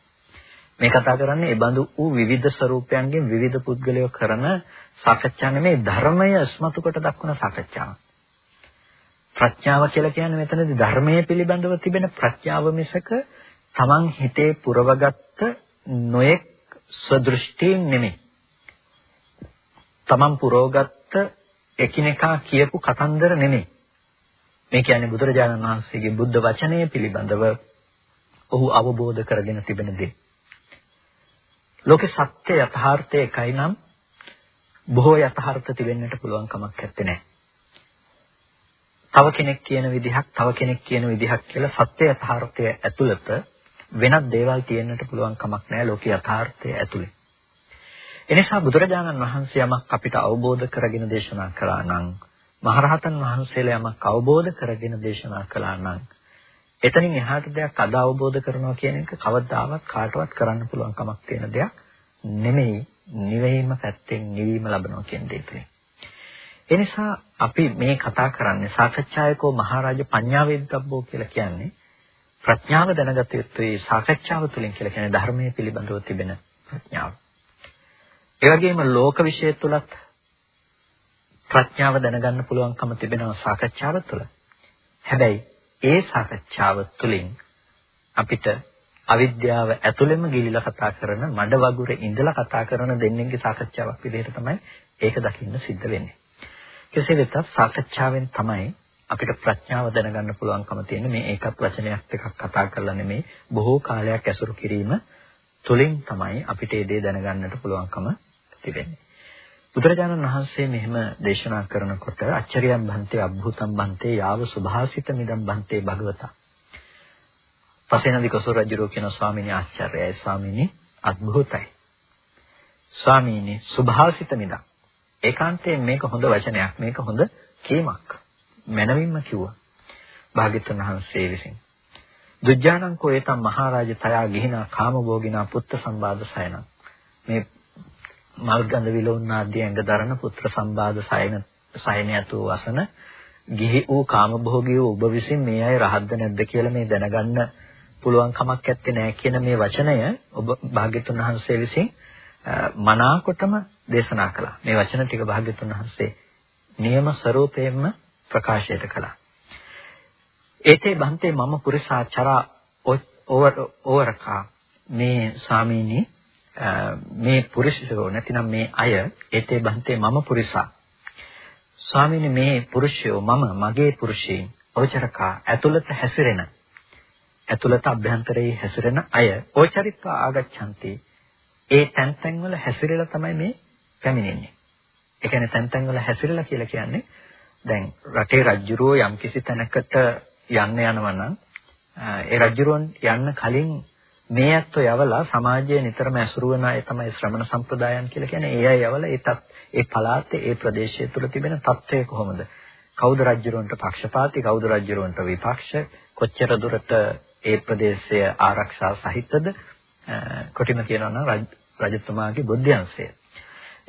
මේ කතා කරන්නේ ඒ බඳු වූ විවිධ ස්වරූපයන්ගෙන් විවිධ පුද්ගලයෝ කරන සාකච්ඡා නෙමේ ධර්මය ස්මතු කොට දක්වන සාකච්ඡාවක්. ප්‍රඥාව කියලා කියන්නේ මෙතනදී ධර්මයේ පිළිබඳව තිබෙන ප්‍රඥාව මිසක තමන් හිතේ පුරවගත්ත නොයෙක් ස්වදෘෂ්ටීන් නෙමෙයි. තමන් පුරවගත්ත එකිනෙකා කියපු කතන්දර නෙමෙයි. මේ කියන්නේ බුදුරජාණන් වහන්සේගේ බුද්ධ වචනය පිළිබඳව ඔහු අවබෝධ කරගෙන තිබෙන දේ. ලෝකේ සත්‍ය යථාර්ථය එකයි නම් බොහෝ යථාර්ථ තිබෙන්නට පුළුවන් කමක් නැත්තේ. තව කෙනෙක් කියන විදිහක් තව කෙනෙක් කියන විදිහක් කියලා සත්‍ය යථාර්ථය ඇතුළත වෙනත් දේවල් තියෙන්නට පුළුවන් කමක් නැහැ ලෝකේ යථාර්ථය ඇතුළේ. එනිසා බුදුරජාණන් වහන්සේ යමක් අපිට අවබෝධ කරගෙන දේශනා කළා නම් මහරහතන් වහන්සේලා යමක් අවබෝධ කරගෙන දේශනා කළා නම් එතනින් එහාට දෙයක් අද අවබෝධ කරනවා කියන එක කවදාවත් කාටවත් කරන්න පුළුවන් කමක් තියෙන දෙයක් නෙමෙයි නිවීම පැත්තෙන් නිවීම ලබනවා කියන දේ තුලින්. ඒ නිසා අපි මේ කතා කරන්නේ සාකච්ඡායකෝ මහරජා පඤ්ඤාවේද්දබ්බෝ කියලා කියන්නේ ප්‍රඥාව දැනගත යුතුයි සාකච්ඡාව තුළින් කියලා කියන්නේ ධර්මයේ පිළිබඳව තිබෙන ප්‍රඥාව. ඒ වගේම ලෝක විශ්ය තුලත් ප්‍රඥාව දැනගන්න පුළුවන්කම තිබෙනවා සාකච්ඡාව තුළ. හැබැයි ඒ සාකච්ඡාව තුළින් අපිට අවිද්‍යාව ඇතුළෙම ගිලිලා කතා කරන මඩ වගුරේ ඉඳලා කතා කරන දෙන්නෙක්ගේ සාකච්ඡාවක් විදිහට තමයි ඒක දකින්න සිද්ධ වෙන්නේ. කෙසේ වෙතත් සාකච්ඡාවෙන් තමයි අපිට ප්‍රඥාව දැනගන්න පුළුවන්කම තියෙන්නේ මේ ඒකත් වචනයක් එකක් කතා කරලා නෙමෙයි බොහෝ කාලයක් ඇසුරු කිරීම තුළින් තමයි අපිට ඒ දේ දැනගන්නට පුළුවන්කම තිබෙන්නේ. බුදුරජාණන් වහන්සේ මෙහෙම දේශනා කරනකොට අච්චරියම් බන්තේ අභූතම් බන්තේ යාව සුභාසිත මිදම් බන්තේ භගවතා. පසේනදි කොසල් රජුරෝ කියන ස්වාමීනි ආශ්චර්යයි ස්වාමීනි අద్භූතයි. ස්වාමීනි සුභාසිත මිදම්. ඒකාන්තයෙන් මේක හොඳ වචනයක්. මේක හොඳ කීමක්. මනවින්ම කිව්වා. භාග්‍යතුන් වහන්සේ විසින්. දුජ්ජානං කෝයතම් මහරජ තයා ගිහිනා කාමභෝගිනා පුත්ත සම්බාධ සයන. මේ මල්ගඳ විලෝන්නාදී ඇඟ දරන පුත්‍ර සම්බාධ සයන සයනයතු වසන ගිහි වූ කාමභෝගී වූ ඔබ විසින් මේ අය රහත්ද නැද්ද කියලා මේ දැනගන්න පුළුවන් කමක් නැත්තේ නෑ කියන මේ වචනය ඔබ භාග්‍යතුන් වහන්සේ විසින් මනාකොටම දේශනා කළා. මේ වචන ටික භාග්‍යතුන් වහන්සේ නියම ස්වરૂපයෙන්ම ප්‍රකාශයට කළා. ඒතේ බන්තේ මම පුරිසා චරා ඕවරකා මේ ස්වාමීනි මේ පුරුෂයෝ නැතිනම් මේ අය ඒතේ බන්තේ මම පුරිසා ස්වාමීනි මේ පුරුෂයෝ මම මගේ පුරුෂයන් ඕචරකා ඇතුළත හැසිරෙන ඇතුළත අභ්‍යන්තරයේ හැසිරෙන අය ඕචරිත්වා ආගච්ඡanti ඒ තැන් තැන් වල හැසිරෙලා තමයි මේ පැමිණෙන්නේ. ඒ කියන්නේ තැන් තැන් වල හැසිරෙලා කියලා කියන්නේ දැන් රටේ රජුරෝ යම් කිසි තැනකට යන්න යනවා නම් ඒ රජුරෝන් යන්න කලින් මේ ඇත්තෝ යවලා සමාජයේ නිතරම ඇසුරු වෙන අය තමයි ශ්‍රමණ සම්ප්‍රදායන් කියලා කියන්නේ. ඒ අය යවලා ඒ තත් ඒ පළාතේ ඒ ප්‍රදේශය තුල තිබෙන තත්ත්වය කොහොමද? කවුද රජුරවන්ට පක්ෂපාතී, කවුද රජුරවන්ට විපක්ෂ, කොච්චර දුරට ඒ ප්‍රදේශය ආරක්ෂා සහිතද? කොටිම කියනවා නම් රජතුමාගේ බුද්ධ්‍යංශය.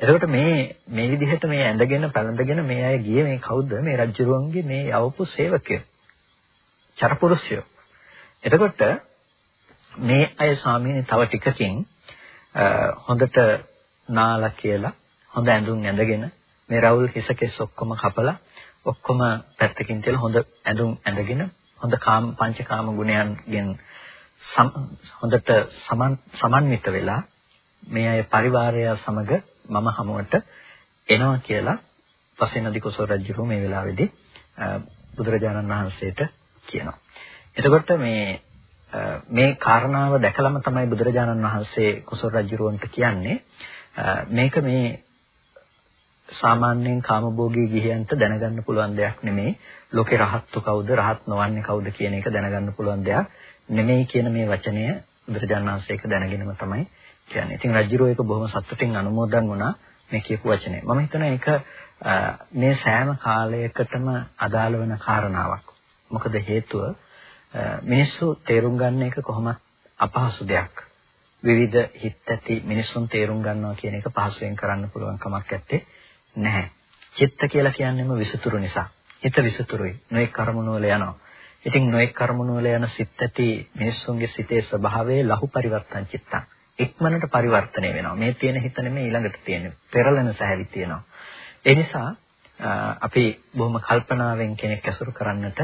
එතකොට මේ මේ විදිහට මේ ඇඳගෙන පැළඳගෙන මේ අය ගියේ මේ කවුද? මේ රජුරුවන්ගේ මේ යවපු සේවකයෝ. චරපුරුෂයෝ. එතකොට මේ අය ස්වාමීනි තව ටිකකින් හොඳට නාලා කියලා හොඳ ඇඳුම් ඇඳගෙන මේ රවුල් හිසකෙස් ඔක්කොම කපලා ඔක්කොම පැත්තකින් තියලා හොඳ ඇඳුම් ඇඳගෙන හොඳ කාම පංචකාම ගුණයන්ගෙන් හොඳට සමන්විත වෙලා මේ අය පරිවාරය සමග මම හමුවට එනවා කියලා පසේනදි කුසල රජු මේ වෙලාවේදී බුදුරජාණන් වහන්සේට කියනවා. එතකොට මේ මේ කාරණාව දැකලම තමයි බුදුරජාණන් වහන්සේ කුසල රජුරවන්ට කියන්නේ මේක මේ සාමාන්‍යයෙන් කාමභෝගී ගිහියන්ට දැනගන්න පුළුවන් දෙයක් නෙමෙයි. ලෝකේ රහත්තු කවුද, රහත් නොවන්නේ කවුද කියන එක දැනගන්න පුළුවන් දෙයක් නෙමෙයි කියන මේ වචනය බුදුරජාණන් වහන්සේ ඒක දැනගෙනම තමයි කියන්නේ. ඉතින් රජුරෝ ඒක බොහොම සතුටින් අනුමෝදන් වුණා මේ කියපු වචනේ. මම හිතනවා ඒක මේ සෑම කාලයකටම අදාළ වෙන කාරණාවක්. මොකද හේතුව මිනිස්සු තේරුම් ගන්න එක කොහොමත් අපහසු දෙයක්. විවිධ හිත් ඇති මිනිසුන් තේරුම් ගන්නවා කියන එක පහසුවෙන් කරන්න පුළුවන් කමක් නැත්තේ නැහැ. චිත්ත කියලා කියන්නේම විසුතුරු නිසා. හිත විසුතුරුයි. නොඑක් කර්මණු වල යනවා. ඉතින් නොඑක් කර්මණු වල යන සිත් ඇති මිනිස්සුන්ගේ සිතේ ස්වභාවය ලහු පරිවර්තන චිත්තං. ඉක්මනට පරිවර්තනය වෙනවා. මේ තියෙන හිත නෙමෙයි ඊළඟට තියෙන්නේ. පෙරලෙන සහැවි තියෙනවා. ඒ නිසා අපි බොහොම කල්පනාවෙන් කෙනෙක් ඇසුරු කරන්නට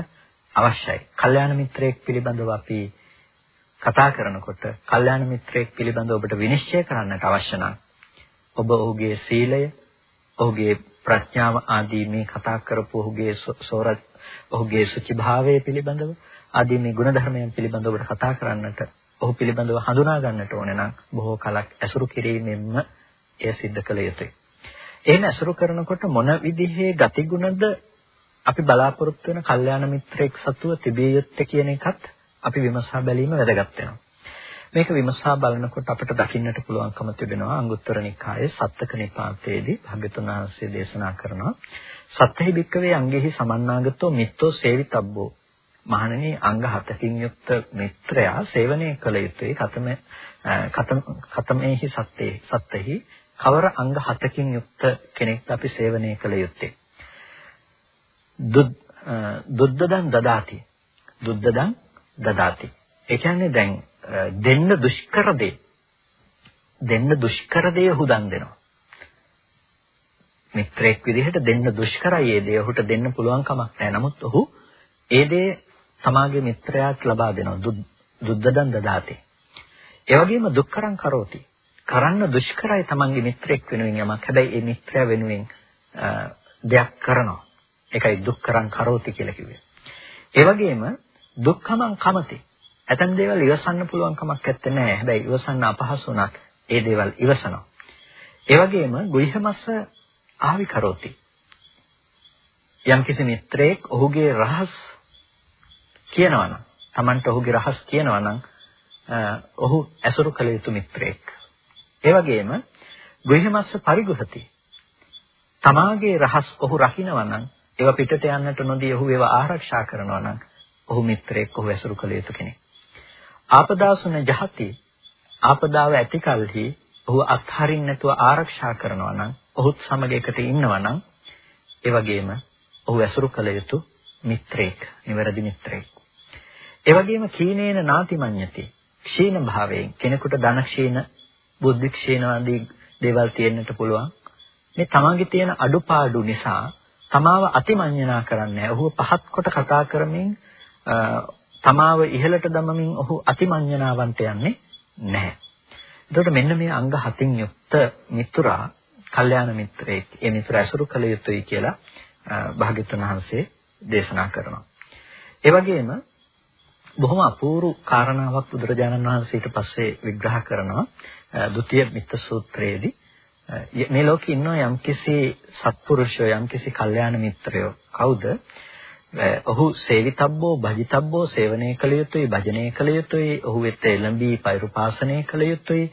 අවශ්‍යයි. කල්යාණ මිත්‍රයෙක් පිළිබඳව අපි කතා කරනකොට කල්යාණ මිත්‍රයෙක් පිළිබඳව ඔබට විනිශ්චය කරන්නට අවශ්‍ය නම් ඔබ ඔහුගේ සීලය, ඔහුගේ ප්‍රඥාව ආදී මේ කතා කරපු ඔහුගේ සෝරත් ඔහුගේ සුචිභාවය පිළිබඳව ආදී මේ ගුණධර්මයන් පිළිබඳව ඔබට කතා කරන්නට ඔහු පිළිබඳව හඳුනා ගන්නට ඕනේ නම් බොහෝ කලක් ඇසුරු කිරීමෙන්ම එය සිද්ධ කළ යුතුයි. එහෙම ඇසුරු කරනකොට මොන විදිහේ ගතිගුණද අපි බලාපොරොත්තු වෙන කල්යාණ මිත්‍රයෙක් සතුව තිබිය යුත්තේ කියන එකත් අපි විමසා බැලීම වැදගත් වෙනවා. මේක විමසා බලනකොට අපිට දකින්නට පුළුවන්කම තිබෙනවා අංගුත්තර නිකායේ සත්තක නිපාතයේදී භාග්‍යතුන් වහන්සේ දේශනා කරනවා සත්‍යෙහි භික්කවේ අංගෙහි සමන්නාගතෝ මිත්තෝ සේවිතබ්බෝ මහණෙනි අංග හතකින් යුක්ත මිත්‍රයා සේවනය කළ යුතුයි. කතම කතම කතමේහි සත්‍යේ සත්‍යෙහි කවර අංග හතකින් යුක්ත කෙනෙක්ද අපි සේවනය කළ යුත්තේ? දුද්දදන් දදාති. දුද්දදන් දදාති. ඒ කියන්නේ දැන් දෙන්න දුෂ්කර දේ. දෙන්න දුෂ්කර දේ හුදන් දෙනවා. මිත්‍රෙක් විදිහට දෙන්න දුෂ්කරයි ඒ දේ. ඔහුට දෙන්න පුළුවන් කමක් නැහැ. නමුත් ඔහු ඒ දේ තමාගේ මිත්‍රයාට ලබා දෙනවා දුද්දදන් දදාති ඒ වගේම දුක්කරං කරෝති. කරන්න දුෂ්කරයි තමන්ගේ මිත්‍රෙක් වෙනුවෙන් යමක්. හැබැයි ඒ මිත්‍රයා වෙනුවෙන් දෙයක් කරනවා. ඒකයි දුක්කරං කරෝති කියලා කිව්වේ. ඒ වගේම දුක්ඛමං කමති. ඇතන් දේවල් ඉවසන්න පුළුවන් කමක් නැත්තේ නෑ. හැබැයි ඉවසන්න අපහසු වුණත් ඒ දේවල් ඉවසනවා. ඒ වගේම ගුයිහමස්ස ආවි කරෝති යම්කිසි මිත්‍රයෙක් ඔහුගේ රහස් කියනවා නම් Tamanට ඔහුගේ රහස් කියනවා නම් ඔහු ඇසුරු කළ යුතු මිත්‍රයෙක්. ඒ වගේම ගෘහමස්ස පරිගුහති. තමාගේ රහස් ඔහු රකින්නවා නම් ඒවා පිටට යන්නට නොදී ඔහු ඒවා ආරක්ෂා කරනවා නම් ඔහු මිත්‍රයෙක් ඔහු ඇසුරු කළ යුතු කෙනෙක්. ආපදාසුන ජහති ආපදාව ඇති කලෙහි ඔහු අත්හරින්න නැතුව ආරක්ෂා කරනවා නම් ඔහුත් සමග එකට ඉන්නවා නම් ඒ වගේම ඔහු ඇසුරු කළ යුතු මිත්‍රයෙක්, නිවැරදි මිත්‍රයෙක්. ඒ වගේම කීනේන නාතිමඤ්ඤති ක්ෂීණ භාවයෙන් කෙනෙකුට ධන ක්ෂීණ, බුද්ධි ක්ෂීණ ආදී දේවල් තියෙන්නට පුළුවන්. මේ තමන්ගේ තියෙන අඩුපාඩු නිසා තමාව අතිමඤ්ඤණා කරන්නේ ඔහු පහත් කොට කතා කරමින් තමාව ඉහළට දමමින් ඔහු අතිමඤ්ඤණාවන්ට යන්නේ නැහැ. එතකොට මෙන්න මේ අංග හතින් යුක්ත මිතුරා, කල්යාණ මිත්‍රයෙක්, ඒ මිතුර ඇසුරු කළ යුතුයි කියලා භාග්‍යවතුන් වහන්සේ දේශනා කරනවා. ඒ වගේම බොහොම අපූර්ව කාරණාවක් බුදුරජාණන් වහන්සේ ඊට පස්සේ විග්‍රහ කරනවා ဒုတိ ය මිත්‍ර සූත්‍රයේදී මේ ලෝකේ ඉන්න යම්කිසි සත්පුරුෂයෝ යම්කිසි කල්යාණ මිත්‍රයෝ කවුද? ඔහු සේවිතබ්බෝ භජිතබ්බෝ සේවනය කළ යුතුයි භජනය කළ යුතුයි ඔහු වෙත එළඹී පෛරුපාසනය කළ යුතුයි.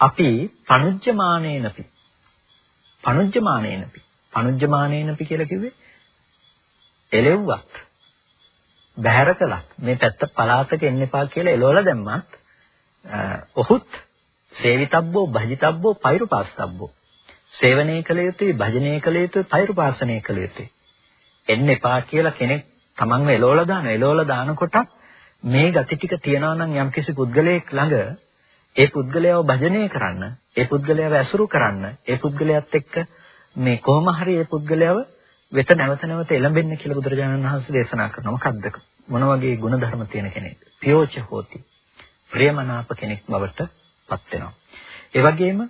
අපි පනුජ්ජමානේනපි පනුජ්ජමානේනපි පනුජ්ජමානේනපි කියලා කිව්වේ? එලෙව්වක් බහැර කළත් මේ පැත්ත පලාතක එන්න එපා කියලා එළවලා දැම්මත් ඔහුත් සේවිතබ්බෝ භජිතබ්බෝ පෛරුපාසතබ්බෝ සේවනය කළ යුතුයි භජනය කළ යුතුයි පෛරුපාසනය කළ යුතුයි. එන්න එපා කියලා කෙනෙක් තමන්ව එළවලා දාන එළවලා දානකොට මේ gati ටික තියනවා නම් යම්කිසි පුද්ගලයෙක් ළඟ ඒ පුද්ගලයාව භජනය කරන්න ඒ පුද්ගලයාව ඇසුරු කරන්න ඒ පුද්ගලයාත් එක්ක මේ කොහොම හරි ඒ පුද්ගලයාව වෙත නැවත නැවත එළඹෙන්න කියලා බුදුරජාණන් වහන්සේ දේශනා කරනවා. මොකක්ද? මොන වගේ ගුණධර්ම තියෙන කෙනෙක්? පියෝච හෝති. ප්‍රියමනාප කෙනෙක් බවට පත් වෙනවා. ඒ වගේම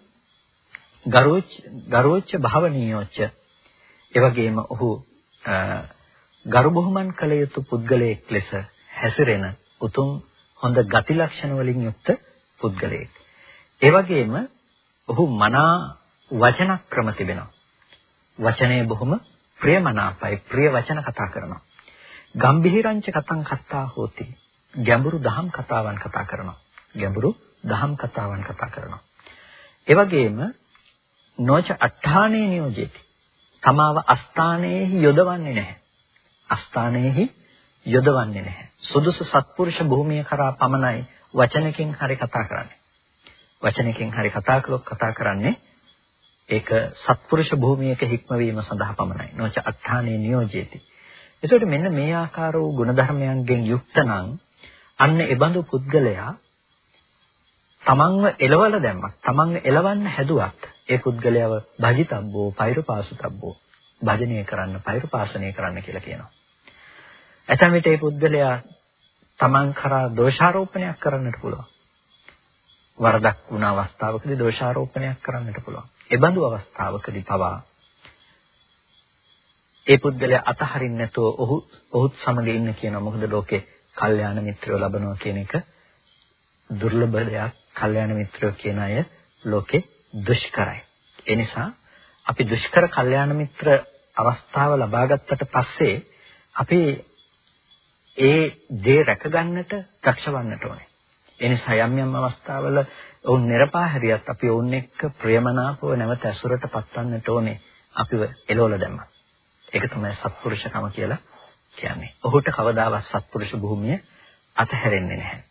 ගරෝච ගරෝච්ච භවනීයෝච්ච ඒ වගේම ඔහු ගරු බුහුමන් කළ යුතු පුද්ගලයෙක් ලෙස හැසිරෙන උතුම් හොඳ ගති ලක්ෂණ වලින් යුක්ත පුද්ගලයෙක්. ඒ වගේම ඔහු මනා වචන ක්‍රම තිබෙනවා. වචනය බොහොම ප්‍රියමනාපයි ප්‍රිය වචන කතා කරනවා. ගම්භීරංච කතං කත්තා හෝති. ගැඹුරු දහම් කතාවන් කතා කරනවා. ගැඹුරු දහම් කතාවන් කතා කරනවා. ඒ වගේම නොච අට්ඨානේ නියෝජේති. තමාව අස්ථානයේහි යොදවන්නේ නැහැ. අස්ථානයේහි යොදවන්නේ නැහැ. සුදුසු සත්පුරුෂ භූමිය කරා පමණයි වචනකින් හරි කතා කරන්නේ. වචනකින් හරි කතා කළොත් කතා කරන්නේ ඒක සත්පුරුෂ භූමියක හික්මවීම සඳහා පමණයි. නොච අත්ථානේ නියෝජේති. එතකොට මෙන්න මේ ආකාර වූ ගුණධර්මයන්ගෙන් යුක්ත නම් අන්න ඒබඳු පුද්ගලයා තමන්ව එලවල දැම්මත් තමන්ව එලවන්න හැදුවත් ඒ පුද්ගලයාව භජිතබ්බෝ පෛරුපාසතබ්බෝ භජනය කරන්න පෛරුපාසනය කරන්න කියලා කියනවා. ඇතැම් විට ඒ පුද්ගලයා තමන් කරා දෝෂාරෝපණයක් කරන්නට පුළුවන්. වරදක් වුණ අවස්ථාවකදී දෝෂාරෝපණයක් කරන්නට පුළුවන්. එබඳු අවස්ථාවකදී පවා ඒ පුද්ගලයා අතහරින්න නැතුව ඔහු ඔහුත් සමග ඉන්න කියනවා. මොකද ලෝකේ කල්යාණ මිත්‍රයෝ ලබනවා කියන එක දුර්ලභ දෙයක්. කල්යාණ මිත්‍රයෝ කියන අය ලෝකේ දුෂ්කරයි. ඒ නිසා අපි දුෂ්කර කල්යාණ මිත්‍ර අවස්ථාව ලබා ගත්තට පස්සේ අපි ඒ දේ රැකගන්නට දක්ෂවන්නට ඕනේ. ඒ නිසා යම් යම් අවස්ථාවල ඔවුන් නිර්පාහැරියත් අපි ඔවුන් එක්ක ප්‍රේමනාපව නැවත ඇසුරට පත්වන්නට ඕනේ. අපිව එළවල දැම්මා. ඒක තමයි සත්පුරුෂකම කියලා කියන්නේ. ඔහුට කවදාවත් සත්පුරුෂ භූමිය අතහැරෙන්නේ නැහැ.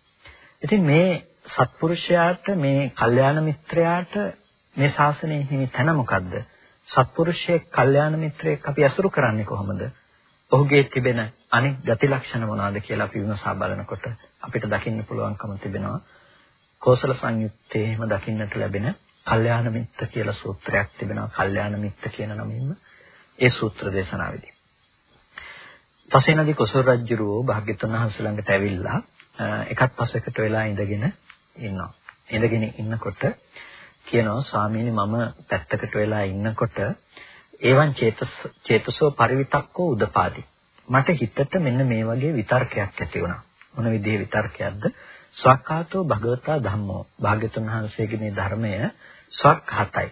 ඉතින් මේ සත්පුරුෂයාට මේ කල්යාණ මිත්‍රයාට මේ ශාසනයේ හිමි තැන මොකද්ද? සත්පුරුෂයෙක් කල්යාණ මිත්‍රයෙක් අපි අසුරු කරන්නේ කොහොමද? ඔහුගේ තිබෙන අනිත් ගති ලක්ෂණ මොනවාද කියලා අපි විමසා බලනකොට අපිට දකින්න පුළුවන්කම තිබෙනවා. කෝසල සංයුත්තේ එහෙම දකින්නට ලැබෙන කල්යාණ මිත්‍ර කියලා සූත්‍රයක් තිබෙනවා. කල්යාණ මිත්‍ර කියන නමින්ම ඒ සූත්‍ර දේශනාවේදී. පසේනදී කොසල් රජුරෝ භාග්‍යතුන් වහන්සේ ළඟට ඇවිල්ලා එකත් පසෙකට වෙලා ඉඳගෙන ඉන්නවා. ඉඳගෙන ඉන්නකොට කියනවා ස්වාමීනි මම පැත්තකට වෙලා ඉන්නකොට ඒවන් චේතස චේතසෝ පරිවිතක්කෝ උදපාදි. මට හිතට මෙන්න මේ වගේ විතර්කයක් ඇති වුණා. මොන විදිහේ විතර්කයක්ද? ස්වක්ඛාතෝ භගවතා ධම්මෝ. භාග්‍යතුන් වහන්සේගේ මේ ධර්මය ස්වක්ඛාතයි.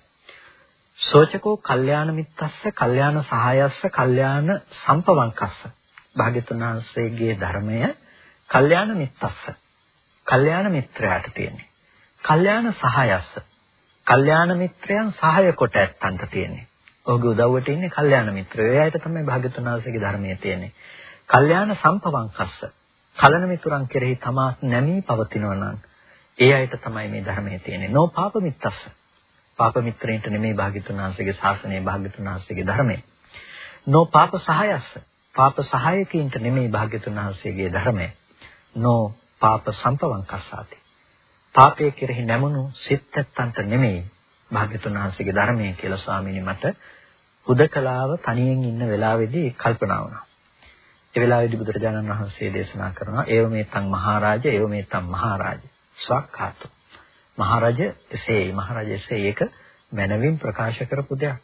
සෝචකෝ කල්යාණ මිත්තස්ස කල්යාණ සහායස්ස කල්යාණ සම්පවංකස්ස. භාග්‍යතුන් වහන්සේගේ ධර්මය කල්යාණ මිත්තස්ස. කල්යාණ මිත්‍රයාට තියෙන්නේ. කල්යාණ සහායස්ස. කල්යාණ මිත්‍රයන් සහාය කොට ඇත්තන්ට තියෙන්නේ. ඔහුගේ උදව්වට ඉන්නේ කල්යාණ මිත්‍රයෝ. ඒ අයට තමයි භාග්‍යතුන් වහන්සේගේ ධර්මයේ තියෙන්නේ. කල්යාණ සම්පවංකස්ස. කලන මිතුරන් කෙරෙහි තමා නැමී පවතිනවා නම් ඒ අයට තමයි මේ ධර්මයේ තියෙන්නේ. නෝ පාප මිත්තස්ස. පාප මිත්‍රයින්ට නෙමෙයි භාග්‍යතුන් වහන්සේගේ ශාසනය භාග්‍යතුන් වහන්සේගේ ධර්මය. නෝ පාප සහායස්ස. පාප සහායකයින්ට නෙමෙයි භාග්‍යතුන් වහන්සේගේ ධර්මය. නෝ පාප සම්පවංකස්සාති. පාපයේ කෙරෙහි නැමුණු සිත් ඇත්තන්ට නෙමෙයි භාග්‍යතුන් වහන්සේගේ ධර්මය කියලා ස්වාමීනි මට හුදකලාව තනියෙන් ඉන්න වෙලාවේදී කල්පනා වුණා. ඒ වෙලාවේදී බුදුරජාණන් වහන්සේ දේශනා කරනවා ඒව මේතං මහරජ ඒව මේතං මහරජ ස්වක්ඛාතෝ. මහරජ එසේ මහරජ එසේ ඒක මනවින් ප්‍රකාශ කරපු දෙයක්.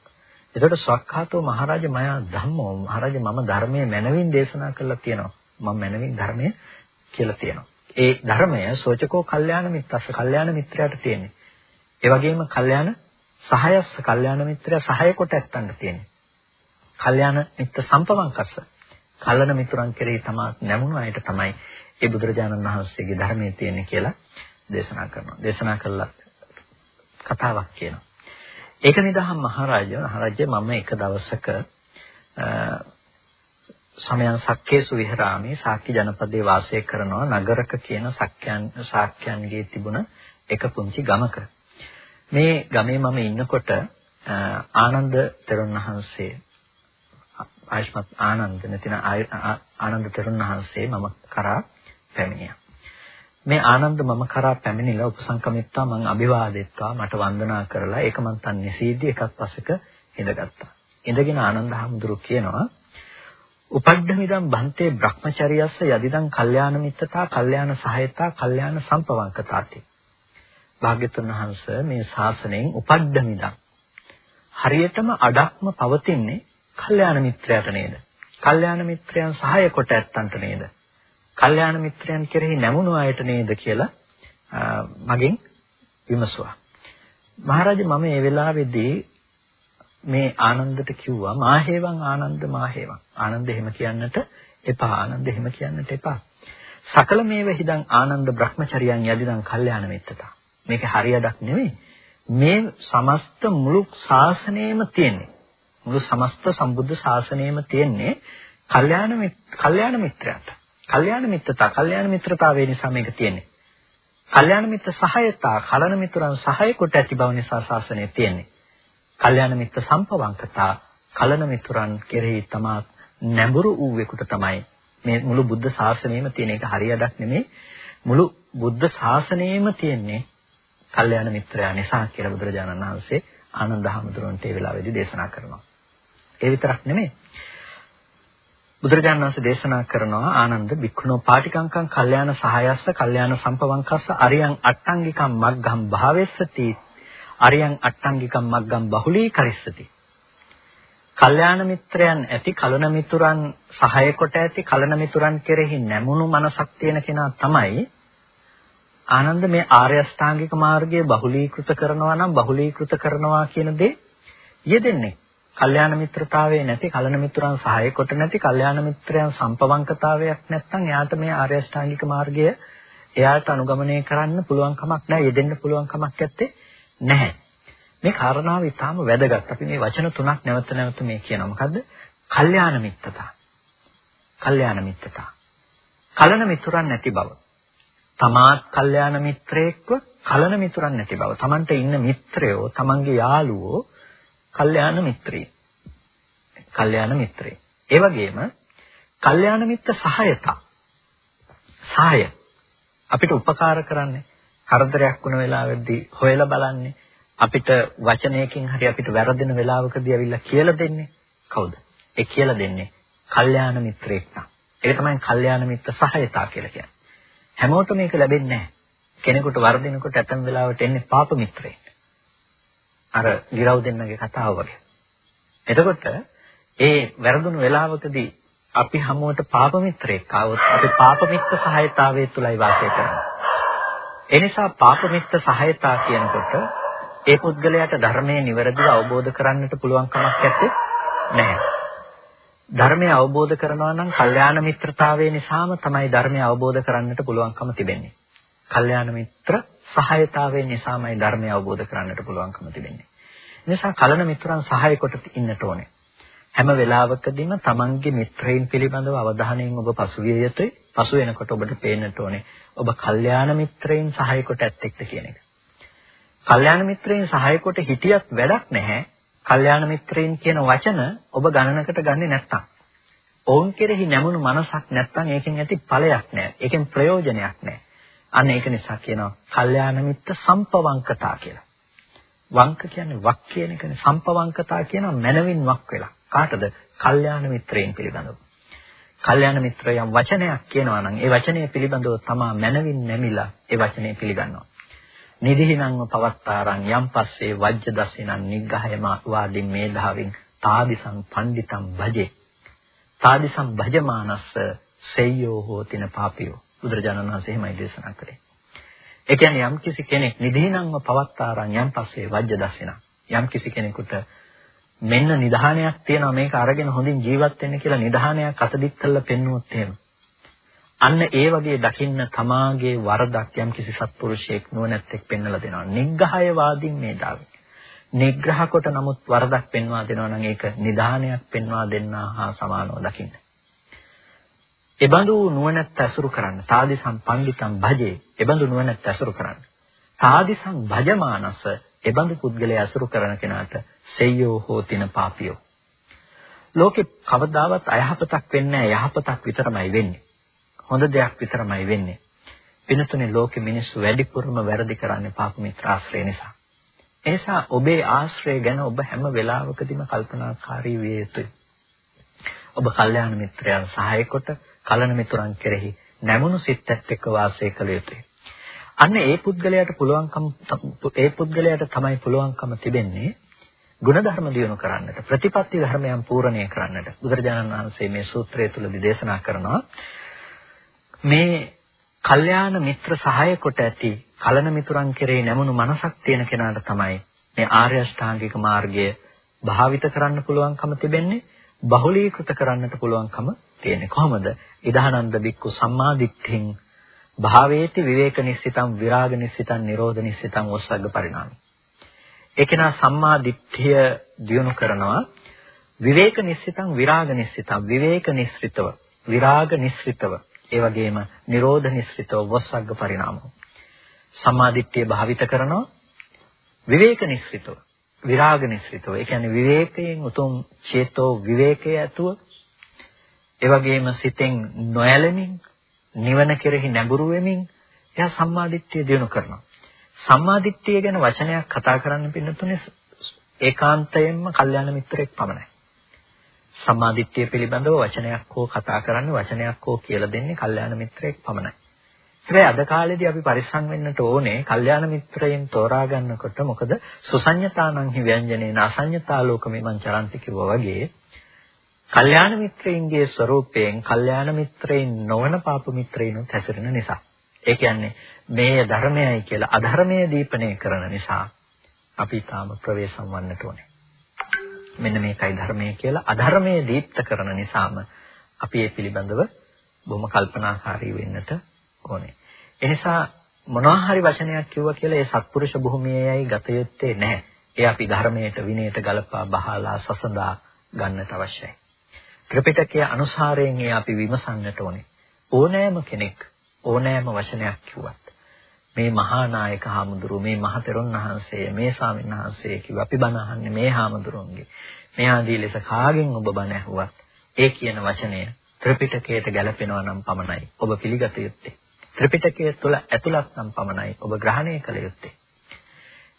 එතකොට ස්වක්ඛාතෝ මහරජ මයා ධම්මෝ මහරජ මම ධර්මයේ මනවින් දේශනා කළා තියෙනවා. මම මනවින් ධර්මයේ කියලා තියෙනවා. ඒ ධර්මය සෝචකෝ කල්යාණ මිත්‍රස්ස කල්යාණ මිත්‍රයාට තියෙන්නේ. ඒ වගේම කල්යාණ සහයස්ස කල්යාණ මිත්‍රයා සහය කොට ඇත්තන්ට තියෙන්නේ. කල්යාණ මිත්‍ර සම්පවංකස්ස කලන මිතුරන් කෙරෙහි තමා නැමුණු අයට තමයි ඒ බුදුරජාණන් වහන්සේගේ ධර්මයේ තියෙන්නේ කියලා දේශනා කරනවා. දේශනා කළා කතාවක් කියනවා. ඒක නිදහම් මහරජා මහරජා මම එක දවසක සමයන් සක්කේසු විහරාමේ සාක්‍ය ජනපදයේ වාසය කරනවා නගරක කියන සක්‍යයන් ශාක්‍යයන්ගේ තිබුණ එක පුංචි ගමක. මේ ගමේ මම ඉන්නකොට ආනන්ද තෙරුන් වහන්සේ ආයෂ්මත් ආනන්ද නැතිනම් ආනන්ද තෙරුන් වහන්සේ මම කරා පැමිණියා. මේ ආනන්ද මම කරා පැමිණිලා උපසංකමිත්තා මං අභිවාදෙත්වා මට වන්දනා කරලා ඒක මං තන්නේ සීදී එකක් පස්සක ඉඳගත්තා. ඉඳගෙන ආනන්ද හැමදුරු කියනවා උපඩ්ඩමිදම් බන්තේ බ්‍රහ්මචරියස්ස යදිදං කල්යාණ මිත්තතා කල්යාණ සහයතා කල්යාණ සම්පවංකතාති භාග්‍යතුන් වහන්සේ මේ ශාසනයෙන් උපඩ්ඩමිදම් හරියටම අඩක්ම පවතින්නේ කල්යාණ මිත්‍රයාට නේද කල්යාණ මිත්‍රයන් සහාය කොට ඇත්තන්ට නේද කල්යාණ මිත්‍රයන් කෙරෙහි නැමුණු අයට නේද කියලා මගෙන් විමසුවා මහරජා මම ඒ වෙලාවේදී මේ ආනන්දට කිව්වා මාහේවං ආනන්ද මාහේවං. ආනන්ද එහෙම කියන්නට එපා. ආනන්ද එහෙම කියන්නට එපා. සකල මේව හිදන් ආනන්ද බ්‍රහ්මචරියන් යදිදන් කල්යාණ මිත්තතා. මේක හරියඩක් නෙමෙයි. මේ සමස්ත මුළු ශාසනයම තියෙන්නේ. මුළු සමස්ත සම්බුද්ධ ශාසනයම තියෙන්නේ කල්යාණ කල්යාණ මිත්‍රයන්ට. කල්යාණ මිත්‍රතා, කල්යාණ මිත්‍රතාවය නිසා මේක තියෙන්නේ. කල්යාණ මිත්‍ර සහායතා, කලන මිතුරන් සහාය කොට ඇති බව නිසා ශාසනය තියෙන්නේ. කල්යාණ මිත්‍ර සම්පවංකතා කලන මිතුරන් කෙරෙහි තමා නැඹුරු වූවෙකුට තමයි මේ මුළු බුද්ධ ශාසනයෙම තියෙන එක හරියටක් නෙමෙයි මුළු බුද්ධ ශාසනයෙම තියෙන්නේ කල්යාණ මිත්‍රයා නිසා කියලා බුදුරජාණන් වහන්සේ ආනන්ද හැමතුරුන්ට ඒ වෙලාවේදී දේශනා කරනවා. ඒ විතරක් නෙමෙයි බුදුරජාණන් වහන්සේ දේශනා කරනවා ආනන්ද බික්ඛුනෝ පාටිකංකං කල්යාණ සහායස්ස කල්යාණ සම්පවංකස්ස අරියං අට්ටංගිකම් මග්ගම් භාවෙස්සති අරියං අට්ටංගිකම් මග්ගම් බහුලී කරිස්සති. කල්යාණ මිත්‍රයන් ඇති කලන මිතුරන් සහාය කොට ඇති කලන මිතුරන් කෙරෙහි නැමුණු මනසක් තියෙන කෙනා තමයි ආනන්ද මේ ආර්ය අෂ්ටාංගික මාර්ගය බහුලීකృత කරනවා නම් බහුලීකృత කරනවා කියන දේ යෙදෙන්නේ. කල්යාණ මිත්‍රතාවයේ නැති කලන මිතුරන් සහාය කොට නැති කල්යාණ මිත්‍රයන් සම්පවංකතාවයක් නැත්නම් එයාට මේ ආර්ය අෂ්ටාංගික මාර්ගය එයාට අනුගමනය කරන්න පුළුවන් කමක් නැහැ යෙදෙන්න පුළුවන් කමක් නැත්තේ නැහැ. මේ කාරණාව ඉතාම වැදගත්. අපි මේ වචන තුනක් නැවත නැවත මේ කියනවා. මොකද්ද? කල්යාණ මිත්‍රතා. කල්යාණ මිත්‍රතා. කලන මිතුරන් නැති බව. තමාත් කල්යාණ මිත්‍රයෙක්ව කලන මිතුරන් නැති බව. Tamanට ඉන්න මිත්‍රයෝ, Tamanගේ යාළුවෝ කල්යාණ මිත්‍රයි. කල්යාණ මිත්‍රයි. ඒ වගේම කල්යාණ මිත්‍ර සහායතා. සහාය අපිට උපකාර කරන්නේ කරදරයක් වුණ වෙලාවෙදී හොයලා බලන්නේ අපිට වචනයකින් හරි අපිට වැරදෙන වෙලාවකදී ඇවිල්ලා කියලා දෙන්නේ කවුද? ඒ කියලා දෙන්නේ කල්යාණ මිත්‍රයෙක් නම්. ඒක තමයි කල්යාණ මිත්‍ර සහායතා කියලා කියන්නේ. හැමෝටම මේක ලැබෙන්නේ නැහැ. කෙනෙකුට වරදිනකොට ඇතම් වෙලාවට එන්නේ පාප මිත්‍රයෙක්. අර ගිරව් දෙන්නගේ කතාව වගේ. එතකොට ඒ වැරදුණු වෙලාවකදී අපි හමුවට පාප මිත්‍රයෙක් ආවොත් අපි පාප මිත්‍ර සහායතාවයේ තුලයි වාසය කරන්නේ. එනිසා පාපමිත්ත සහායතා කියනකොට ඒ පුද්ගලයාට ධර්මයේ නිවැරදිව අවබෝධ කරන්නට පුළුවන් කමක් නැත්තේ නැහැ. ධර්මය අවබෝධ කරනවා නම් කල්යාණ මිත්‍රතාවය නිසාම තමයි ධර්මය අවබෝධ කරන්නට පුළුවන්කම තිබෙන්නේ. කල්යාණ මිත්‍ර සහායතාවය නිසාමයි ධර්මය අවබෝධ කරන්නට පුළුවන්කම තිබෙන්නේ. නිසා කලන මිත්‍රයන් සහාය කොට ඉන්නට ඕනේ. හැම වෙලාවකදීම තමන්ගේ මිත්‍රයින් පිළිබඳව අවධානයෙන් ඔබ පසුවිය යුතුයි. පසු වෙනකොට ඔබට පේන්නට ඕනේ ඔබ කල්යාණ මිත්‍රයින් සහාය කොට ඇත්තෙක්ද කියන එක. කල්යාණ මිත්‍රයින් සහාය කොට හිටියත් වැඩක් නැහැ. කල්යාණ මිත්‍රයින් කියන වචන ඔබ ගණනකට ගන්නේ නැත්තම්. ඔවුන් කෙරෙහි නැමුණු මනසක් නැත්තම් ඒකෙන් ඇති ඵලයක් නැහැ. ඒකෙන් ප්‍රයෝජනයක් නැහැ. අන්න ඒක නිසා කියනවා කල්යාණ මිත්‍ර සම්පවංකතා කියලා. වංක කියන්නේ වක් කියන එකනේ සම්පවංකතා කියනවා මනවින් වක් වෙලා. කාටද? කල්යාණ මිත්‍රයන් පිළිබඳව. කල්යාණ මිත්‍රයන් වචනයක් කියනවා නම් ඒ වචනය පිළිබඳව තමා මනවින් නැමිලා ඒ වචනේ පිළිගන්නවා. නිදිහිනංව පවත්තාරං යම් පස්සේ වජ්‍ය දසිනං නිග්ගහයම වාදින් මේධාවින් තාදිසං පණ්ඩිතං භජේ. තාදිසං භජමානස්ස සෙය්‍යෝ හෝතින පාපියෝ. බුදුරජාණන් වහන්සේ එහෙමයි දේශනා කළේ. ඒ කියන්නේ යම් කිසි කෙනෙක් නිදීනංව පවත්තාරන් යම් පස්සේ වජ්‍ය දසින යම් කිසි කෙනෙකුට මෙන්න නිධානයක් තියෙනවා මේක අරගෙන හොඳින් ජීවත් වෙන්න කියලා නිධානයක් අතදික් කරලා පෙන්වුවොත් එහෙම. අන්න ඒ වගේ දකින්න තමාගේ වරදක් යම් කිසි සත්පුරුෂයෙක් නුවණැත්තෙක් පෙන්වලා දෙනවා. නිග්‍රහය වාදීන් මේ දාවේ. නිග්‍රහ කොට නමුත් වරදක් පෙන්වා දෙනවා නම් ඒක නිධානයක් පෙන්වා දෙන්නා හා සමානව දකින්න. එබඳු නුවණැත්ත ඇසුරු කරන්න. තාදිසං පණ්ඩිතං භජේ. එබඳු නුවණැත්ත ඇසුරු කරන්න. තාදිසං භජමානස. එබඳු පුද්ගලයා ඇසුරු කරන කෙනාට සෙය්‍යෝ හෝතින පාපියෝ. ලෝකේ කවදාවත් අයහපතක් වෙන්නේ යහපතක් විතරමයි වෙන්නේ. හොඳ දෙයක් විතරමයි වෙන්නේ. පිනතුනේ ලෝකෙ මිනිස්සු වැඩිපුරම වැරදි කරන්නේ පාප මිත්‍ර ආශ්‍රය නිසා. එනිසා ඔබේ ආශ්‍රය ගැන ඔබ හැම වෙලාවකදීම කල්පනාකාරී විය යුතුයි. ඔබ කල්යාණ මිත්‍රයන් සහාය කොට කලන මිතුරන් කෙරෙහි නැමුණු සිතත් එක්ක වාසය කළ යුතුයි. අන්න ඒ පුද්ගලයාට පුළුවන්කම ඒ පුද්ගලයාට තමයි පුළුවන්කම තිබෙන්නේ ගුණධර්ම දියුණු කරන්නට ප්‍රතිපත්ති ධර්මයන් පූර්ණණය කරන්නට බුදුරජාණන් වහන්සේ මේ සූත්‍රය තුලදී දේශනා කරනවා මේ කල්යාණ මිත්‍ර සහාය කොට ඇති කලන මිතුරන් කෙරෙහි නැමුණු මනසක් තියෙන කෙනාට තමයි මේ ආර්ය අෂ්ටාංගික මාර්ගය භාවිත කරන්න පුළුවන්කම තිබෙන්නේ බහුලීකృత කරන්නට පුළුවන්කම තියෙන්නේ කොහොමද? ඉදහනන්ද බික්කු සම්මාදිට්ඨින් භාවේති විවේක නිස්සිතං විරාග නිස්සිතං නිරෝධ නිස්සිතං ඔස්සග්ග පරිණාමි. ඒකේනා සම්මාදිට්ඨිය දියුණු කරනවා විවේක නිස්සිතං විරාග නිස්සිතං විවේක නිස්ෘතව විරාග නිස්ෘතව ඒ වගේම නිරෝධ නිස්ෘතව වස්සග්ග පරිණාමෝ සම්මාදිට්ඨිය භාවිත කරනවා විවේක නිස්ෘතව විරාග නිස්සිතව. ඒ කියන්නේ විවේකයෙන් උතුම් චේතෝ විවේකයේ ඇතුව ඒ වගේම සිතෙන් නොයැලෙමින් නිවන කෙරෙහි නැඹුරු වෙමින් එයා සම්මාදිට්ඨිය දිනු කරනවා. සම්මාදිට්ඨිය ගැන වචනයක් කතා කරන්න පින්නතුනේ ඒකාන්තයෙන්ම කල්යාණ මිත්‍රෙක් පමණයි. සම්මාදිට්ඨිය පිළිබඳව වචනයක් හෝ කතා කරන්න වචනයක් හෝ කියලා දෙන්නේ කල්යාණ මිත්‍රයෙක් පමණයි. හැබැයි අද කාලේදී අපි පරිස්සම් වෙන්නට ඕනේ කල්යාණ මිත්‍රයන් තෝරා ගන්නකොට මොකද සුසඤ්ඤතානං හි ව්‍යංජනේන අසඤ්ඤතාලෝකමේ මං චරන්ති කිව්වා වගේ කල්යාණ මිත්‍රයින්ගේ ස්වરૂපයෙන් කල්යාණ මිත්‍රයින් නොවන පාප මිත්‍රයිනුත් හැසිරෙන නිසා. ඒ කියන්නේ මේ ධර්මයයි කියලා අධර්මයේ දීපණය කරන නිසා අපි තාම ප්‍රවේශම් වන්නට ඕනේ. මෙන්න මේකයි ධර්මය කියලා අධර්මයේ දීප්ත කරන නිසාම අපි ඒ පිළිබඳව බොහොම කල්පනාකාරී වෙන්නට ඕනේ. එනිසා මොනවා හරි වචනයක් කිව්වා කියලා ඒ සත්පුරුෂ භූමියේයි ගත යුත්තේ නැහැ. ඒ අපි ධර්මයට විනයට ගලපා බහලා සසඳා ගන්නට අවශ්‍යයි. ත්‍රිපිටකයේ අනුසාරයෙන් ඒ අපි විමසන්නට ඕනේ. ඕනෑම කෙනෙක් ඕනෑම වචනයක් කිව්වත් මේ මහා නායක හාමුදුරුව මේ මහතෙරුන් වහන්සේ මේ ස්වාමීන් වහන්සේ කිව්ව අපි බණ අහන්නේ මේ හාමුදුරුවන්ගේ මේ ආදී ලෙස කාගෙන් ඔබ බණ ඇහුවත් ඒ කියන වචනය ත්‍රිපිටකයට ගැලපෙනවා නම් පමණයි ඔබ පිළිගත යුත්තේ ත්‍රිපිටකය තුළ ඇතුළත් නම් පමණයි ඔබ ග්‍රහණය කළ යුත්තේ.